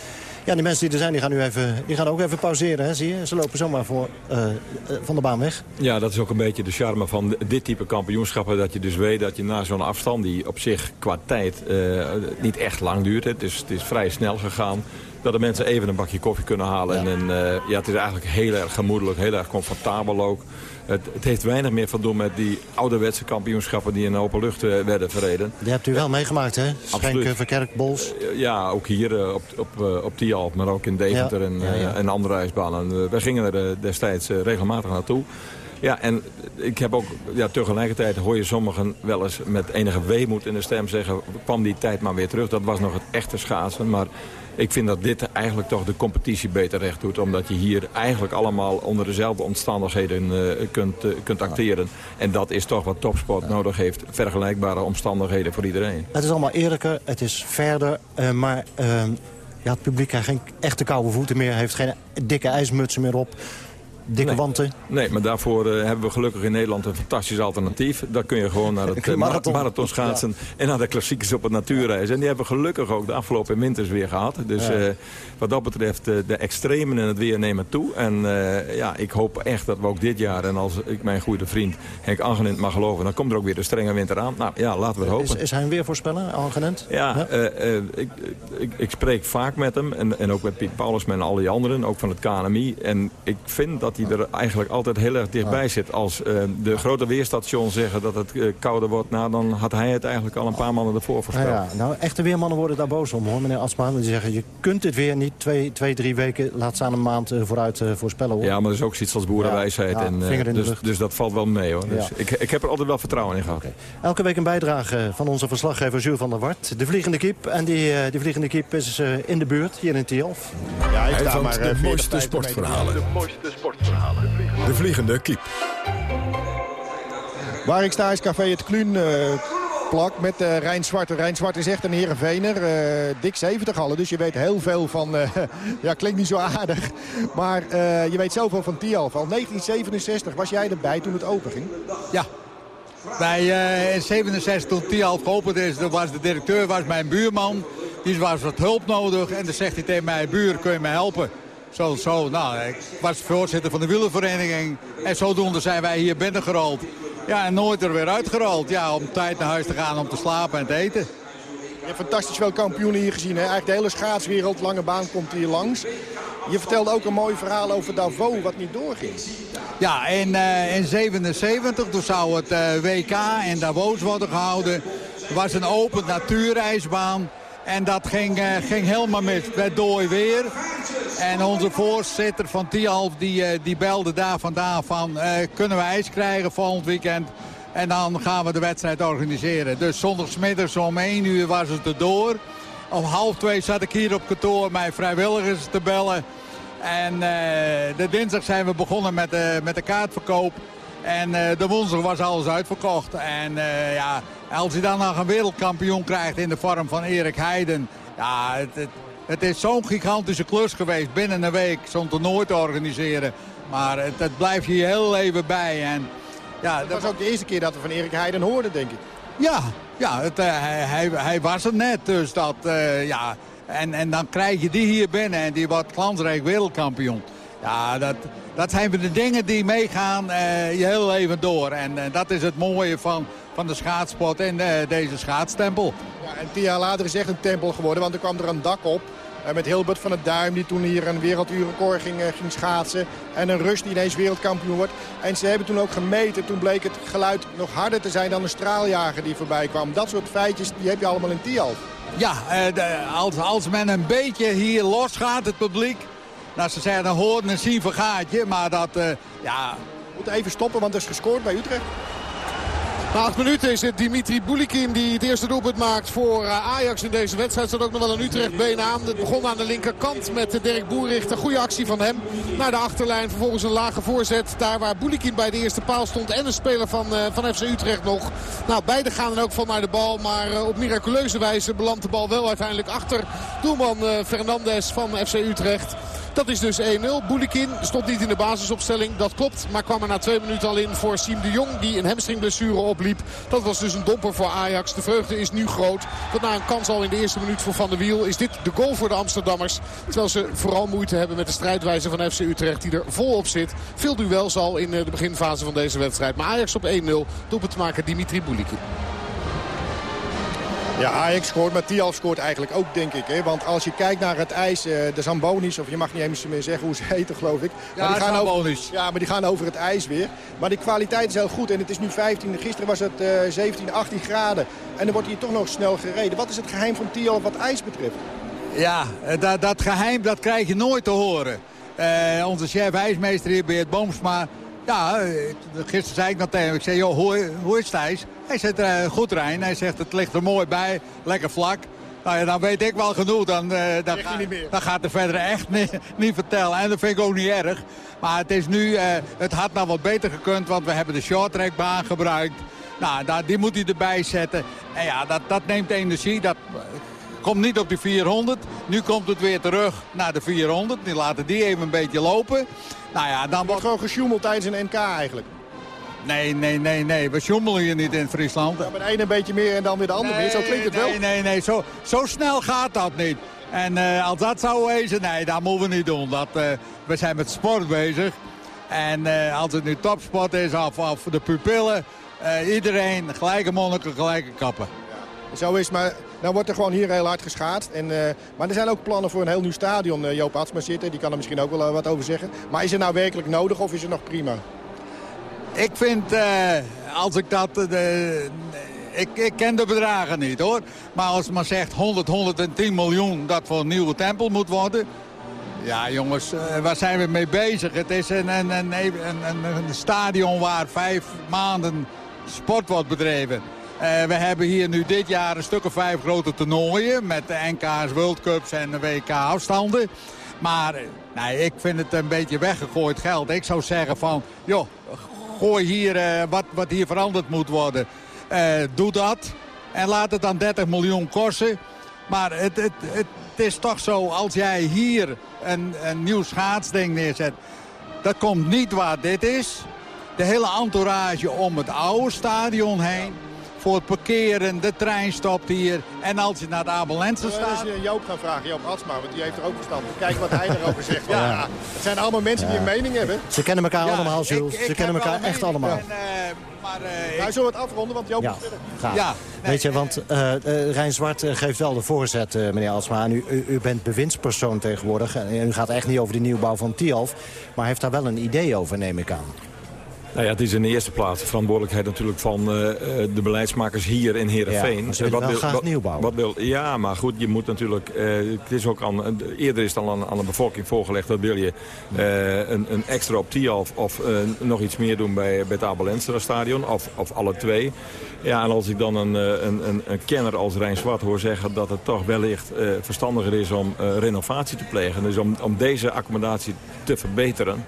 Ja, die mensen die er zijn, die gaan nu even, die gaan ook even pauzeren, hè, zie je? Ze lopen zomaar voor, uh, uh, van de baan weg. Ja, dat is ook een beetje de charme van dit type kampioenschappen. Dat je dus weet dat je na zo'n afstand, die op zich qua tijd uh, niet echt lang duurt. Het is, het is vrij snel gegaan. Dat de mensen even een bakje koffie kunnen halen. Ja. En, en ja, het is eigenlijk heel erg gemoedelijk, heel erg comfortabel ook. Het, het, heeft weinig meer van doen met die ouderwetse kampioenschappen die in de open lucht uh, werden verreden. Die hebt u wel meegemaakt, hè? Schenken, Verkerk, Bols. Uh, ja, ook hier op, op, op Tialf, maar ook in Deventer ja. en, ja. en andere ijsbanen. we gingen er destijds regelmatig naartoe. Ja, en ik heb ook, ja, tegelijkertijd hoor je sommigen wel eens met enige weemoed in de stem zeggen... kwam die tijd maar weer terug, dat was nog het echte schaatsen. Maar ik vind dat dit eigenlijk toch de competitie beter recht doet. Omdat je hier eigenlijk allemaal onder dezelfde omstandigheden uh, kunt, uh, kunt acteren. En dat is toch wat topsport nodig heeft. Vergelijkbare omstandigheden voor iedereen. Het is allemaal eerlijker, het is verder. Uh, maar ja, het publiek krijgt geen echte koude voeten meer. Heeft geen dikke ijsmutsen meer op dikke nee. wanten. Nee, maar daarvoor uh, hebben we gelukkig in Nederland een fantastisch alternatief. Daar kun je gewoon naar het uh, marathon, marathon schaatsen ja. en naar de klassiekers op het natuurreis. En die hebben we gelukkig ook de afgelopen winters weer gehad. Dus ja. uh, wat dat betreft, de extremen in het weer nemen toe. En ja, ik hoop echt dat we ook dit jaar, en als ik mijn goede vriend Henk Angenent mag geloven, dan komt er ook weer de strenge winter aan. Nou ja, laten we het hopen. Is, is hij een weervoorspeller, Angenent? Ja, ja? Ik, ik, ik, spreek vaak met hem en, en ook met Piet Paulus en al die anderen, ook van het KNMI. En ik vind dat hij er eigenlijk altijd heel erg dichtbij zit. Als uh, de grote weerstations zeggen dat het uh, kouder wordt... Nou, dan had hij het eigenlijk al een paar maanden ervoor voorspeld. Ja, ja. Nou, echte weermannen worden daar boos om, hoor, meneer Asma. Die zeggen, je kunt dit weer niet twee, twee drie weken... laat staan een maand uh, vooruit voorspellen, hoor. Ja, maar dat is ook zoiets als boerenwijsheid. Ja, en, dus, dus dat valt wel mee, hoor. Dus ik, ik heb er altijd wel vertrouwen in gehad. Okay. Elke week een bijdrage van onze verslaggever Jules van der Wart. De Vliegende Kiep. En die, die Vliegende Kiep is in de buurt, hier in Tielf. Ja, ik sta maar de mooiste sportverhalen. De mooiste sportverhalen. De Vliegende Kiep. Waar ik sta is Café Het Kluun uh, plak met uh, Rijn Zwart. Rijn Zwart is echt een herenvener. Uh, dik 70 allen, dus je weet heel veel van... Uh, ja, klinkt niet zo aardig. Maar je weet zoveel van Tialf. Al 1967 was jij erbij toen het open ging? Ja. Bij in 67 toen Tialf geopend is, was de directeur was mijn buurman. Die was wat hulp nodig en dan zegt hij tegen mij, buur, kun je mij helpen? Zo, zo, nou, ik was voorzitter van de wielervereniging. En zodoende zijn wij hier binnengerold. Ja, en nooit er weer uitgerold. Ja, om tijd naar huis te gaan om te slapen en te eten. Je hebt fantastisch veel kampioenen hier gezien. Hè? Eigenlijk de hele schaatswereld, lange baan komt hier langs. Je vertelde ook een mooi verhaal over Davos, wat niet doorging. Ja, in, uh, in 77, toen zou het uh, WK in Davos worden gehouden. Er was een open natuurijsbaan. En dat ging, uh, ging helemaal mis. Met dooi weer. En onze voorzitter van Tialf die, die belde daar vandaan van... kunnen we ijs krijgen volgend weekend? En dan gaan we de wedstrijd organiseren. Dus zondagsmiddags om 1 uur was het erdoor. Om half twee zat ik hier op kantoor mijn vrijwilligers te bellen. En uh, de dinsdag zijn we begonnen met, de, met de kaartverkoop. En de woensdag was alles uitverkocht. En ja, als je dan nog een wereldkampioen krijgt in de vorm van Erik Heiden... Ja, het, het is zo'n gigantische klus geweest binnen een week zo'n toernooi te organiseren. Maar het, het blijft je heel leven bij. En, ja, dat, dat was ook de eerste keer dat we van Erik Heiden hoorden, denk ik. Ja, ja het, uh, hij, hij, was er net. Dus dat, uh, ja. En, en dan krijg je die hier binnen en die wordt glansrijk wereldkampioen. Ja, dat, dat zijn de dingen die meegaan uh, je hele leven door. En dat is het mooie van, van de schaatsport en deze schaatstempel. Ja, en tien jaar later is echt een tempel geworden, want er kwam er een dak op. Met Hilbert van het Duim die toen hier een werelduurrecord ging, ging schaatsen. En een Rus die ineens wereldkampioen wordt. En ze hebben toen ook gemeten. Toen bleek het geluid nog harder te zijn dan een straaljager die voorbij kwam. Dat soort feitjes die heb je allemaal in Tialf. Ja, de, als, als men een beetje hier losgaat, het publiek... Nou, ze zeggen, dan hoort en zien vergaat je. Maar dat, uh, ja... We moeten even stoppen, want er is gescoord bij Utrecht. Na acht minuten is het Dimitri Boulikin die het eerste doelpunt maakt voor Ajax in deze wedstrijd. Staat ook nog wel een Utrecht been aan. Het begon aan de linkerkant met Dirk Boericht. Een goede actie van hem naar de achterlijn. Vervolgens een lage voorzet. Daar waar Boulikin bij de eerste paal stond. En een speler van, uh, van FC Utrecht nog. Nou, beide gaan er ook van naar de bal. Maar op miraculeuze wijze belandt de bal wel uiteindelijk achter doelman Fernandes van FC Utrecht. Dat is dus 1-0. Boulikin stond niet in de basisopstelling. Dat klopt. Maar kwam er na twee minuten al in voor Siem de Jong. Die een hamstringblessure opliep. Dat was dus een domper voor Ajax. De vreugde is nu groot. Want na een kans al in de eerste minuut voor Van der Wiel is dit de goal voor de Amsterdammers. Terwijl ze vooral moeite hebben met de strijdwijze van FC Utrecht. Die er volop zit. Veel duels al in de beginfase van deze wedstrijd. Maar Ajax op 1-0. Doelpunt te maken Dimitri Boulikin. Ja, Ajax scoort, maar Tialf scoort eigenlijk ook, denk ik. Hè? Want als je kijkt naar het ijs, uh, de Zambonis, of je mag niet eens meer zeggen hoe ze heten, geloof ik. Ja, maar die gaan over, ja, maar die gaan over het ijs weer. Maar die kwaliteit is heel goed en het is nu 15. Gisteren was het uh, 17, 18 graden. En dan wordt hier toch nog snel gereden. Wat is het geheim van Tialf wat ijs betreft? Ja, dat, dat geheim dat krijg je nooit te horen. Uh, onze chef ijsmeester hier, Beert Boomsma... Ja, gisteren zei ik nog tegen hem. Ik zei, joh, hoe, hoe is het ijs? Hij zit er goed rein. Hij zegt, het ligt er mooi bij. Lekker vlak. Nou ja, dan weet ik wel genoeg. Dan, uh, dan, ga, dan gaat de verder echt niet, niet, vertellen. En dat vind ik ook niet erg. Maar het is nu, uh, het had nou wat beter gekund. Want we hebben de shorttrackbaan gebruikt. Nou, daar, die moet hij erbij zetten. En ja, dat, dat neemt energie. Dat komt niet op die 400. Nu komt het weer terug naar de 400. Die laten die even een beetje lopen. Nou ja, dan wordt gewoon gesjoemeld tijdens een NK eigenlijk. Nee, nee, nee, nee. We sjoemelen hier niet in Friesland. Ja, maar de een een beetje meer en dan weer de ander nee, meer. Zo klinkt het nee, wel. Nee, nee, nee. Zo, zo snel gaat dat niet. En uh, als dat zou wezen, nee, dat moeten we niet doen. Dat, uh, we zijn met sport bezig. En uh, als het nu topsport is of, of de pupillen... iedereen gelijke monniken, gelijke kappen. Ja, zo is maar... Nou wordt er gewoon hier heel hard geschaatst. En, uh, maar er zijn ook plannen voor een heel nieuw stadion. Uh, Joop Atsma zitten, die kan er misschien ook wel uh, wat over zeggen. Maar is het nou werkelijk nodig of is het nog prima? Ik vind, als ik dat... ik, ik ken de bedragen niet hoor. Maar als men zegt 100, 110 miljoen dat voor een nieuwe tempel moet worden... Ja, jongens, waar zijn we mee bezig? Het is een, een, een, een stadion waar vijf maanden sport wordt bedreven. Uh, we hebben hier nu dit jaar een stuk of vijf grote toernooien... met de NK's, World Cups en de WK-afstanden. Maar nee, ik vind het een beetje weggegooid geld. Ik zou zeggen van, joh, gooi hier uh, wat, wat hier veranderd moet worden. Doe dat en laat het dan 30 miljoen kosten. Maar het, het, het is toch zo, als jij hier een, een nieuw schaatsding neerzet... dat komt niet waar dit is. De hele entourage om het oude stadion heen voor het parkeren. De trein stopt hier. En als je naar de ambulance Als staat... je Joop gaat vragen, Joop Atsma, want die heeft er ook verstand. Kijk wat hij erover zegt. Ja. Het zijn allemaal mensen die een mening hebben. Ze kennen elkaar Ja, allemaal, Jules. ik Ze kennen elkaar echt mening, allemaal. en, eh, maar eh, Wij ik- zullen het afronden, want Joop Ja, moet verder. graag. Ja, Weet je, want eh eh, Rijn Zwart geeft wel de voorzet, eh, meneer Alsma. En u, u, u bent bewindspersoon tegenwoordig. En u gaat echt niet over de nieuwbouw van Tialf. Maar heeft daar wel een idee over, neem ik aan. Nou ja, het is in de eerste plaats de verantwoordelijkheid natuurlijk van eh, eh, de beleidsmakers hier in Heerenveen. Ja, maar ze willen wel graag nieuw bouwen. Wat wil, ja, maar goed, je moet natuurlijk... eh, het is ook aan, eerder is het al aan, aan de bevolking voorgelegd. Dat wil je een, een extra op Tialf of nog iets meer doen bij, bij het Abel stadion. Of, of alle twee. Ja, en als ik dan een, een, een, een kenner als Rijn Zwart hoor zeggen dat het toch wellicht verstandiger is om renovatie te plegen. Dus om, om deze accommodatie te verbeteren.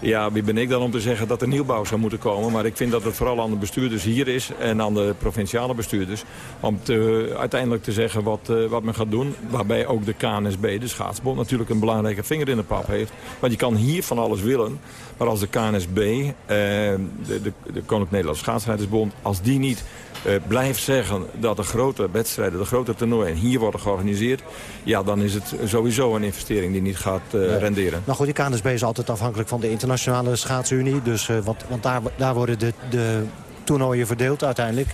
Ja, wie ben ik dan om te zeggen dat er nieuwbouw zou moeten komen. Maar ik vind dat het vooral aan de bestuurders hier is en aan de provinciale bestuurders... om te, uiteindelijk te zeggen wat, eh, wat men gaat doen. Waarbij ook de KNSB, de schaatsbond, natuurlijk een belangrijke vinger in de pap heeft. Want je kan hier van alles willen. Maar als de KNSB, eh, de, de, de Koninklijke Nederlandse Schaatsrijdersbond... als die niet eh, blijft zeggen dat de grote wedstrijden, de grote toernooien hier worden georganiseerd... ja, dan is het sowieso een investering die niet gaat renderen. Nou goed, die KNSB is altijd afhankelijk van de internationale schaatsunie. Dus, eh, want want daar, daar worden de, de toernooien verdeeld uiteindelijk.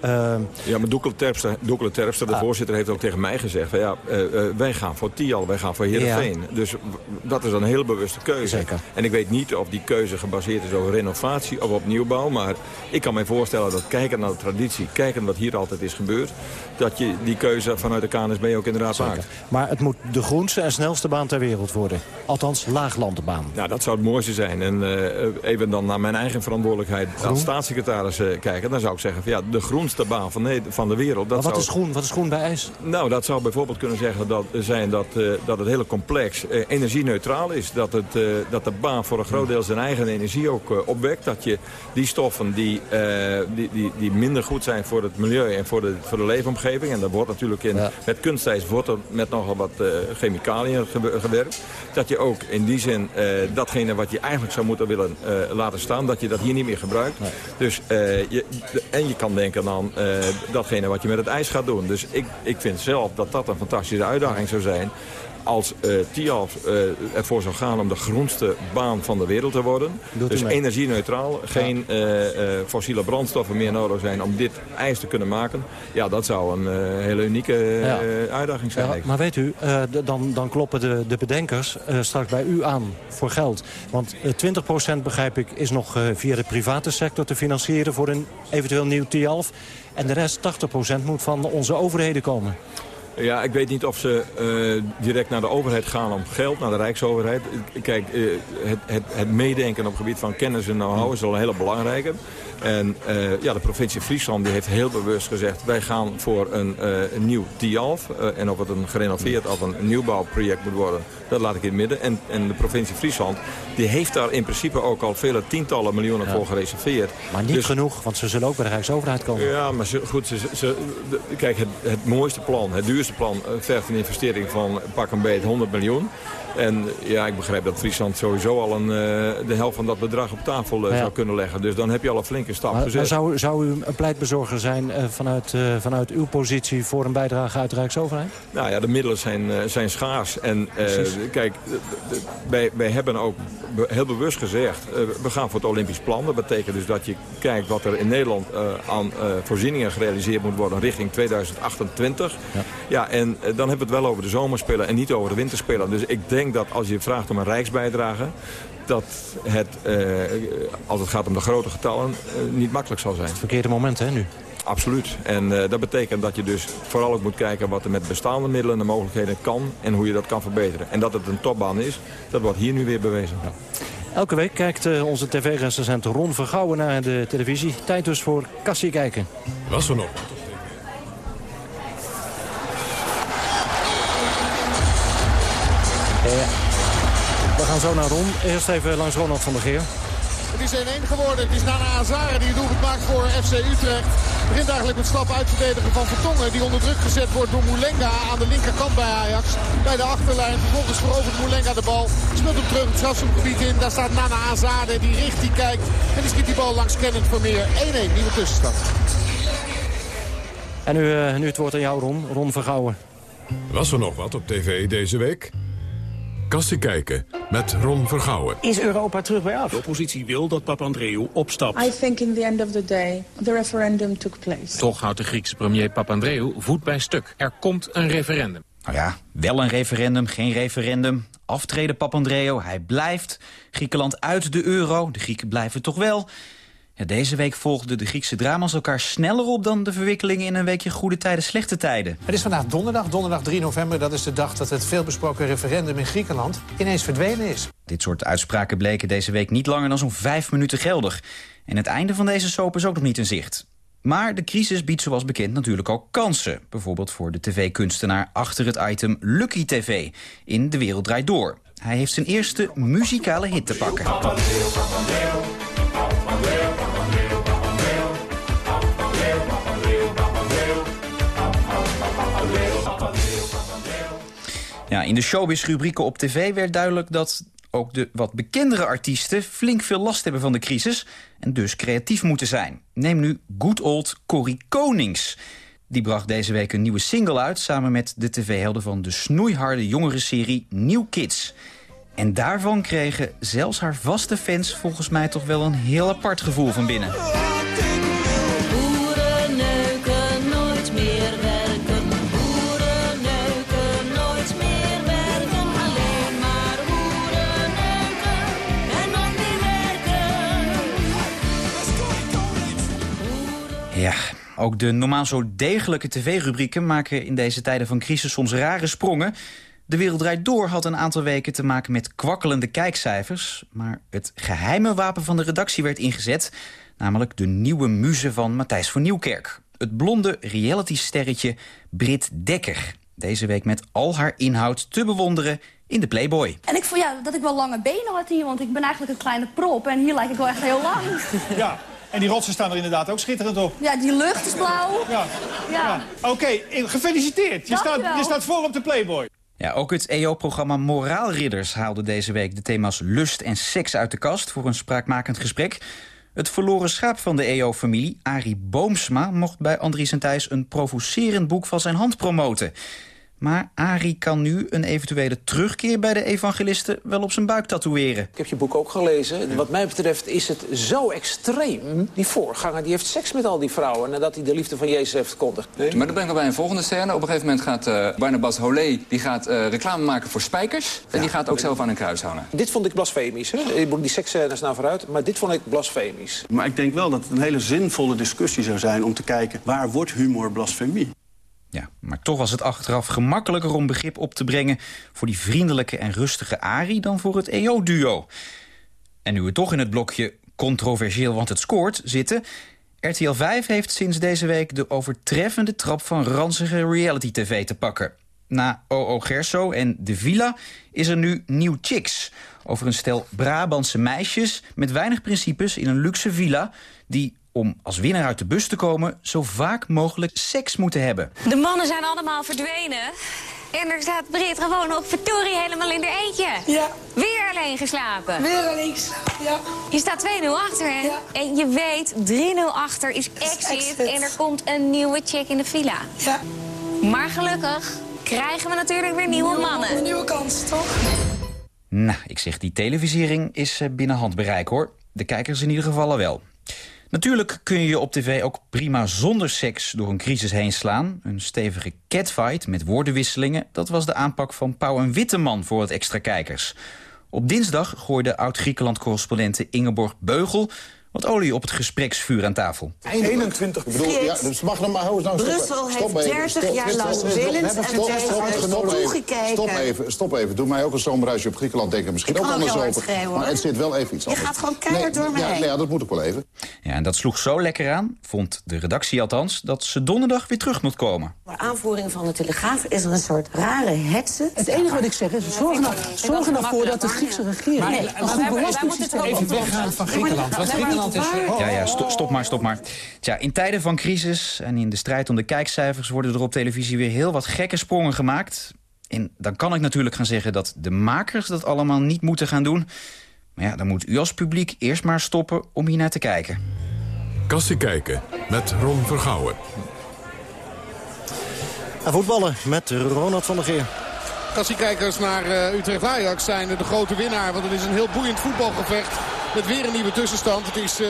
Ehm, Ja, maar Doekele Terpstra, de Ah. voorzitter, heeft ook tegen mij gezegd... Van, ja, eh, eh, wij gaan voor Tial, wij gaan voor Heerenveen. Dus dat is een hele bewuste keuze. Zeker. En ik weet niet of die keuze gebaseerd is op renovatie of op nieuwbouw. Maar ik kan me voorstellen dat kijken naar de traditie... kijken wat hier altijd is gebeurd... dat je die keuze vanuit de KNSB ook inderdaad maakt. maar het moet de groenste en snelste baan ter wereld worden. Althans, laaglandenbaan. Nou, dat zou het mooiste zijn. En eh, even dan naar mijn eigen verantwoordelijkheid als staatssecretaris eh, kijken... dan zou ik zeggen, van, ja, de groenste baan van, van de wereld... Dat Maar wat zou... is groen? Wat is groen bij ijs? Nou, dat zou bijvoorbeeld kunnen zeggen dat, zijn dat, eh, dat het hele complex eh, energie-neutraal is. Dat, het, eh, dat de baan voor een groot deel zijn eigen energie ook eh, opwekt. Dat je die stoffen die, eh, die, die, die minder goed zijn voor het milieu en voor de, voor de leefomgeving... en dat wordt natuurlijk in, met kunstijs wordt er met nogal wat eh, chemicaliën ge- gewerkt... dat je ook in die zin eh, datgene wat je eigenlijk zou moeten willen eh, laten staan... dat je dat hier niet meer gebruikt. Dus, eh, de- en je kan denken aan eh, datgene wat je met het ijs gaat doen. Dus ik, ik vind zelf dat dat een fantastische uitdaging zou zijn als eh Tialf eh, ervoor zou gaan om de groenste baan van de wereld te worden. Doet dus energie-neutraal, geen eh, fossiele brandstoffen meer nodig zijn om dit ijs te kunnen maken. Ja, dat zou een hele unieke Ja. uitdaging zijn. Ja, maar weet u, dan, dan kloppen de, de bedenkers straks bij u aan voor geld. Want eh, 20% begrijp ik is nog via de private sector te financieren... voor een eventueel nieuw Tialf. En de rest, 80%, moet van onze overheden komen. Ja, ik weet niet of ze eh, direct naar de overheid gaan om geld, naar de Rijksoverheid. Kijk, eh, het, het, het meedenken op het gebied van kennis en know-how is wel een hele belangrijke. En eh, ja, de provincie Friesland die heeft heel bewust gezegd... wij gaan voor een, eh, een nieuw Tialf. Eh, en of het een gerenoveerd of een nieuwbouwproject moet worden... dat laat ik in het midden. En, en de provincie Friesland die heeft daar in principe ook al vele tientallen miljoenen voor gereserveerd. Maar niet Dus- genoeg, want ze zullen ook bij de Rijksoverheid komen. ja, maar ze, goed, ze, ze- de- kijk, het, het mooiste plan, het duurste plan... vergt een investering van pak een beet 100 miljoen. En ja, ik begrijp dat Friesland sowieso al een, de helft van dat bedrag op tafel Ja. zou kunnen leggen. Dus dan heb je al een flinke stap Maar, gezet. maar zou, zou u een pleitbezorger zijn eh, vanuit, eh, vanuit uw positie... voor een bijdrage uit de Rijksoverheid? Nou ja, de middelen zijn, eh, zijn schaars. En eh, kijk, wij, wij hebben ook heel bewust gezegd... eh, we gaan voor het Olympisch plan. Dat betekent dus dat je kijkt wat er in Nederland eh, aan eh, voorzieningen gerealiseerd moet worden... richting 2028. Ja, en eh, dan hebben we het wel over de zomerspelen en niet over de winterspelen. Dus ik denk dat als je vraagt om een rijksbijdrage... dat het, eh, als het gaat om de grote getallen, eh, niet makkelijk zal zijn. Verkeerde moment, hè, nu? Absoluut. En eh, dat betekent dat je dus vooral ook moet kijken wat er met bestaande middelen en de mogelijkheden kan en hoe je dat kan verbeteren. En dat het een topbaan is, dat wordt hier nu weer bewezen. Elke week kijkt onze tv-recensent Ron Vergouwen naar de televisie. Tijd dus voor Cassie kijken. Was er nog? Eh, we gaan zo naar Ron. Eerst even langs Ronald van der Geer. Het is 1-1 geworden. Het is Nana Azare die het doelpunt maakt voor FC Utrecht. Begint eigenlijk met stap uitverdedigen van Vertongen. Die onder druk gezet wordt door Moulenga aan de linkerkant bij Ajax. Bij de achterlijn. Vervolgens verovert Moulenga de bal. Speelt hem terug het strafschopgebied in. Daar staat Nana Azade. Die richt, die kijkt. En die schiet die bal langs Kenneth Vermeer. 1-1, nieuwe tussenstand. En nu, uh, nu het woord aan jou, Ron. Ron Vergouwen. Was er nog wat op tv deze week? Kassie kijken met Ron Vergouwen. Is Europa terug bij af? De oppositie wil dat Papandreou opstapt. I think in the end of the day the referendum took place. Toch houdt de Griekse premier Papandreou voet bij stuk. Er komt een referendum. Nou ja, wel een referendum, geen referendum. Aftreden Papandreou, hij blijft. Griekenland uit de euro, de Grieken blijven toch wel. Ja, deze week volgden de Griekse drama's elkaar sneller op... dan de verwikkelingen in een weekje goede tijden, slechte tijden. Het is vandaag donderdag, donderdag 3 november. Dat is de dag dat het veelbesproken referendum in Griekenland ineens verdwenen is. Dit soort uitspraken bleken deze week niet langer dan zo'n vijf minuten geldig. En het einde van deze soap is ook nog niet in zicht. Maar de crisis biedt zoals bekend natuurlijk ook kansen. Bijvoorbeeld voor de tv-kunstenaar achter het item Lucky TV in De Wereld Draait Door. Hij heeft zijn eerste muzikale hit te pakken. Ja, in de showbiz-rubrieken op tv werd duidelijk dat ook de wat bekendere artiesten flink veel last hebben van de crisis... en dus creatief moeten zijn. Neem nu good old Corrie Konings. Die bracht deze week een nieuwe single uit... samen met de tv-helden van de snoeiharde jongerenserie New Kids. En daarvan kregen zelfs haar vaste fans volgens mij toch wel een heel apart gevoel van binnen. Ja, ook de normaal zo degelijke tv-rubrieken maken in deze tijden van crisis soms rare sprongen. De Wereld Draait Door had een aantal weken te maken met kwakkelende kijkcijfers. Maar het geheime wapen van de redactie werd ingezet. Namelijk de nieuwe muze van Matthijs van Nieuwkerk. Het blonde reality-sterretje Brit Dekker. Deze week met al haar inhoud te bewonderen in de Playboy. En ik vond ja, dat ik wel lange benen had hier, want ik ben eigenlijk een kleine prop. En hier lijk ik wel echt heel lang. Ja, en die rotsen staan er inderdaad ook schitterend op. Ja, die lucht is blauw. Ja. ja. Oké, gefeliciteerd. Je staat, je staat voor op de Playboy. Ja, ook het EO-programma Moraalridders haalde deze week de thema's lust en seks uit de kast voor een spraakmakend gesprek. Het verloren schaap van de EO-familie, Arie Boomsma, mocht bij Andries en Thijs een provocerend boek van zijn hand promoten. Maar Arie kan nu een eventuele terugkeer bij de evangelisten wel op zijn buik tatoeëren. Ik heb je boek ook gelezen. Wat mij betreft is het zo extreem. Die voorganger die heeft seks met al die vrouwen nadat hij de liefde van Jezus heeft verkondigd. Nee? Maar dan brengen we bij een volgende scène. Op een gegeven moment gaat uh, Barnabas Holé die gaat, uh, reclame maken voor spijkers. En die gaat ook zelf aan een kruis hangen. Dit vond ik blasfemisch. Hè? Die seksscènes naar vooruit. Maar dit vond ik blasfemisch. Maar ik denk wel dat het een hele zinvolle discussie zou zijn... om te kijken waar wordt humor blasfemie? Ja, maar toch was het achteraf gemakkelijker om begrip op te brengen... voor die vriendelijke en rustige Ari dan voor het EO-duo. En nu we toch in het blokje controversieel, want het scoort, zitten... RTL 5 heeft sinds deze week de overtreffende trap van ranzige reality-tv te pakken. Na OO Gerso en De Villa is er nu Nieuw Chicks... over een stel Brabantse meisjes met weinig principes in een luxe villa... die om als winnaar uit de bus te komen... zo vaak mogelijk seks moeten hebben. De mannen zijn allemaal verdwenen. En er staat Brit gewoon nog verdorie helemaal in de eentje. Ja. Weer alleen geslapen. Weer alleen geslapen, ja. Je staat 2-0 achter, hè? Ja. En je weet, 3-0 achter is exit, exit. En er komt een nieuwe chick in de villa. Ja. Maar gelukkig krijgen we natuurlijk weer nieuwe, nieuwe mannen. Een nieuwe kans, toch? Nou, ik zeg, die televisiering is binnen handbereik, hoor. De kijkers in ieder geval al wel. Natuurlijk kun je op tv ook prima zonder seks door een crisis heen slaan. Een stevige catfight met woordenwisselingen... dat was de aanpak van Pauw en Witteman voor het extra kijkers. Op dinsdag gooide oud-Griekenland-correspondente Ingeborg Beugel wat olie op het gespreksvuur aan tafel. 21. Ik bedoel, ja, dus mag nog maar houden. Nou, Brussel stop heeft even. 30 Stop, jaar lang willens en toegekeken. Stop even, stop even. Doe mij ook een zomerhuisje op Griekenland. Denk er misschien Ik ook kan anders over. schreeuwen, Maar het zit wel even iets Je anders. gaat gewoon keihard door me ja, heen. ja, dat moet ik wel even. Ja, en dat sloeg zo lekker aan, vond de redactie althans... dat ze donderdag weer terug moet komen. Voor aanvoering van de Telegraaf is er een soort rare hetze. Het enige wat ik zeg is, zorg, nou, zorg er nou voor dat de Griekse regering... Maar- een maar wij- wij belastingssysteem moeten even weggaan van Griekenland is- Ja, ja, stop, stop maar, stop maar. Tja, in tijden van crisis en in de strijd om de kijkcijfers... worden er op televisie weer heel wat gekke sprongen gemaakt. En dan kan ik natuurlijk gaan zeggen dat de makers dat allemaal niet moeten gaan doen. Maar ja, dan moet u als publiek eerst maar stoppen om hier naar te kijken. Kassie kijken met Ron Vergouwen. En voetballen met Ronald van der Geer. Kassiekijkers naar uh, Utrecht-Ajax zijn de grote winnaar. Want het is een heel boeiend voetbalgevecht. Met weer een nieuwe tussenstand. Het is uh,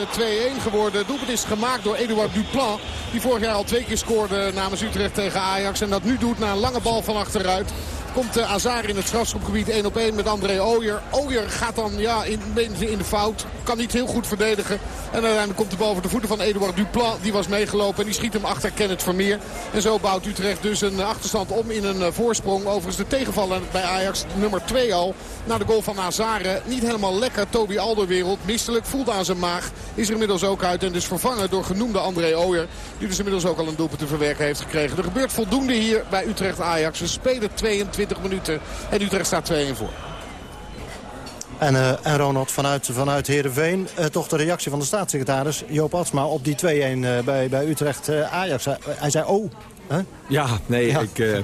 2-1 geworden. Het doelpunt is gemaakt door Eduard Duplan. Die vorig jaar al twee keer scoorde namens Utrecht tegen Ajax. En dat nu doet na een lange bal van achteruit. Komt uh, Azar in het strafschopgebied 1 op 1 met André Ooyer. Ooyer gaat dan ja, in, in de fout. Kan niet heel goed verdedigen. En uiteindelijk komt de bal voor de voeten van Eduard Duplan. Die was meegelopen en die schiet hem achter Kenneth Vermeer. En zo bouwt Utrecht dus een achterstand om in een voorsprong. Overigens de tegenvaller bij Ajax nummer 2 al. Na de goal van Azare. Niet helemaal lekker. Toby Alderwereld misselijk. Voelt aan zijn maag. Is er inmiddels ook uit. En dus vervangen door genoemde André Ooyer. Die dus inmiddels ook al een doelpunt te verwerken heeft gekregen. Er gebeurt voldoende hier bij Utrecht-Ajax. We spelen 22 minuten. En Utrecht staat 2-1 voor. En, uh, en Ronald, vanuit, vanuit Heerenveen, uh, toch de reactie van de staatssecretaris Joop Atsma op die 2-1 uh, bij, bij Utrecht-Ajax. hij zei, oh, Huh? Ja, nee, ja. Ik, uh,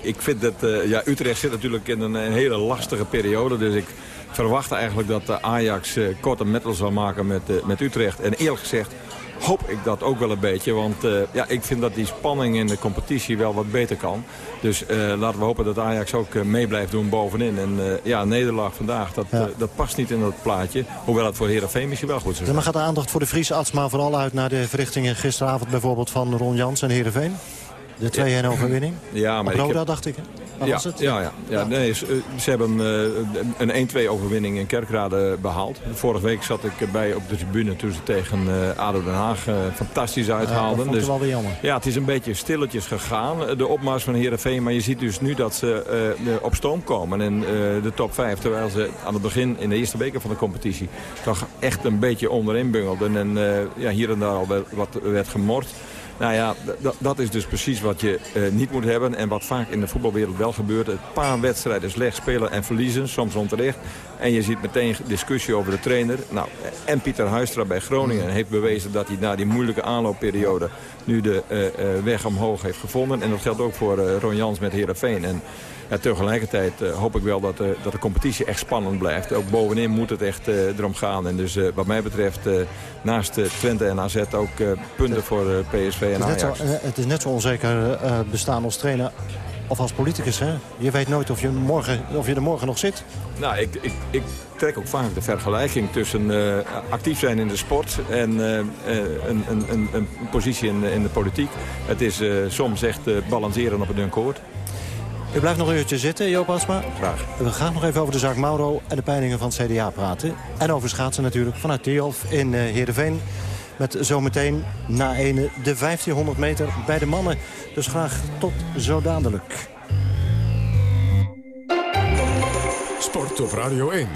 ik vind dat... Uh, ja, Utrecht zit natuurlijk in een, een, hele lastige periode. Dus ik verwacht eigenlijk dat Ajax uh, korte mettel zal maken met, met Utrecht. En eerlijk gezegd hoop ik dat ook wel een beetje. Want uh, ja, ik vind dat die spanning in de competitie wel wat beter kan. Dus uh, laten we hopen dat Ajax ook uh, mee blijft doen bovenin. En ja, nederlaag vandaag, dat, ja. dat past niet in dat plaatje. Hoewel het voor Heerenveen misschien wel goed is. Ja, maar gaat de aandacht voor de Friese arts maar vooral uit naar de verrichtingen gisteravond bijvoorbeeld van Ron Jans en Heerenveen? De 2-1 overwinning? Ja, maar Op Roda, ik heb... dacht ik. Hè? Ja, was het? ja, ja, ja. Nee, ze, ze hebben uh, een 1-2 overwinning in Kerkrade behaald. Vorige week zat ik bij op de tribune toen ze tegen uh, ADO Den Haag uh, fantastisch uithaalden. Dat dus, wel weer jammer. Ja, het is een beetje stilletjes gegaan, de opmars van Heerenveen. Maar je ziet dus nu dat ze op stoom komen in de top 5. Terwijl ze aan het begin in de eerste weken van de competitie toch echt een beetje onderin bungelden. En ja, hier en daar al wat werd gemord. Nou ja, dat is dus precies wat je uh, niet moet hebben. En wat vaak in de voetbalwereld wel gebeurt. Een paar wedstrijden slecht spelen en verliezen, soms onterecht. En je ziet meteen discussie over de trainer. Nou, en Pieter Huistra bij Groningen heeft bewezen dat hij na die moeilijke aanloopperiode... nu de uh, uh, weg omhoog heeft gevonden. En dat geldt ook voor Ron Jans met Heerenveen. En tegelijkertijd hoop ik wel dat, dat de competitie echt spannend blijft. Ook bovenin moet het echt erom gaan. En dus wat mij betreft naast Twente en AZ ook punten voor PSV en het Ajax. Zo, het is net zo onzeker bestaan als trainer of als politicus. Hè? Je weet nooit of je, morgen, of je er morgen nog zit. Nou, ik, ik, ik trek ook vaak de vergelijking tussen actief zijn in de sport... en een, een, een, een, positie in, in de politiek. Het is soms echt balanceren op een dun koord. U blijft nog een uurtje zitten, Joop Asma. Graag. We gaan nog even over de zaak Mauro en de peilingen van het CDA praten. En over schaatsen natuurlijk vanuit Tielf in Heerenveen. Met zometeen na ene de 1500 meter bij de mannen. Dus graag tot zo dadelijk. Sport op Radio 1.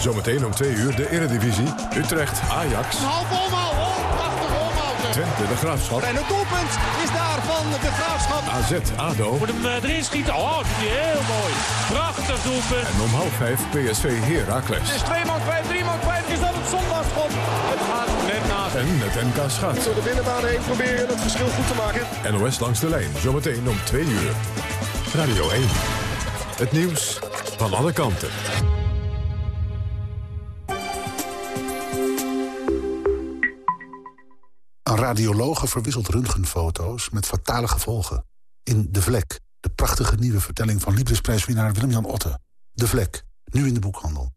Zometeen om twee uur de Eredivisie. Utrecht, Ajax. Een half omhaal, oh, prachtig omhaal. Twente, de Graafschap. En het doelpunt is daar van de Graafschap. AZ, ADO. Moet hem uh, erin schieten. Oh, heel mooi. Prachtig doelpunt. En om half vijf PSV Heracles. Het is 2 man 5, 3 man 5. Is dat het zondagschop? Het gaat net naast. En het NK schaatsen. Door de binnenbaan heen proberen het verschil goed te maken. NOS langs de lijn. Zometeen om twee uur. Radio 1. Het nieuws van alle kanten. Een radiologe verwisselt röntgenfoto's met fatale gevolgen. In De Vlek, de prachtige nieuwe vertelling van liefdesprijswinnaar Willem-Jan Otte. De Vlek, nu in de boekhandel.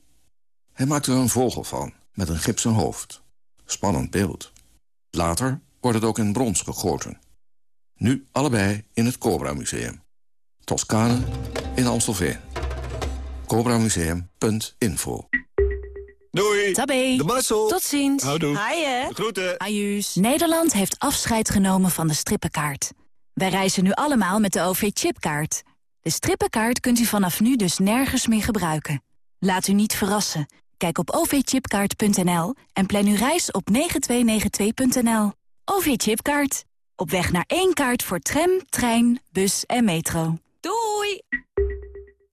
Hij maakt er een vogel van, met een gipsen hoofd. Spannend beeld. Later wordt het ook in brons gegoten. Nu allebei in het Cobra Museum. Toscane in Amstelveen. CobraMuseum.info Doei. Tabé. De Marcel. Tot ziens. Houdoe. Haaien. Groeten. Ajuus. Nederland heeft afscheid genomen van de strippenkaart. Wij reizen nu allemaal met de OV-chipkaart. De strippenkaart kunt u vanaf nu dus nergens meer gebruiken. Laat u niet verrassen. Kijk op ovchipkaart.nl en plan uw reis op 9292.nl. OV-chipkaart. Op weg naar één kaart voor tram, trein, bus en metro. Doei!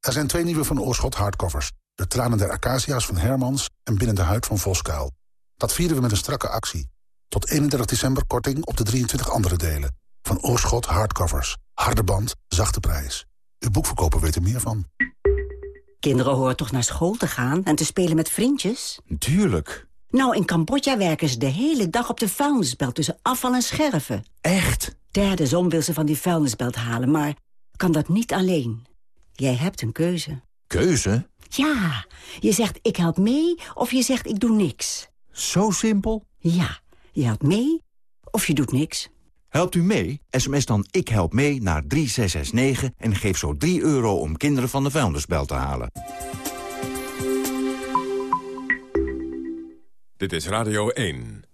Er zijn twee nieuwe Van Oorschot hardcovers. De tranen der acacia's van Hermans en Binnen de huid van Voskuil. Dat vieren we met een strakke actie. Tot 31 december korting op de 23 andere delen. Van Oorschot hardcovers. Harde band, zachte prijs. Uw boekverkoper weet er meer van. Kinderen horen toch naar school te gaan en te spelen met vriendjes? Tuurlijk. Nou, in Cambodja werken ze de hele dag op de vuilnisbelt tussen afval en scherven. Echt? Derde zon wil ze van die vuilnisbelt halen, maar kan dat niet alleen. Jij hebt een keuze. Keuze? Ja, je zegt ik help mee of je zegt ik doe niks. Zo simpel? Ja, je helpt mee of je doet niks. Helpt u mee? SMS dan Ik Help Mee naar 3669 en geef zo 3 euro om kinderen van de vuilnisbel te halen. Dit is Radio 1.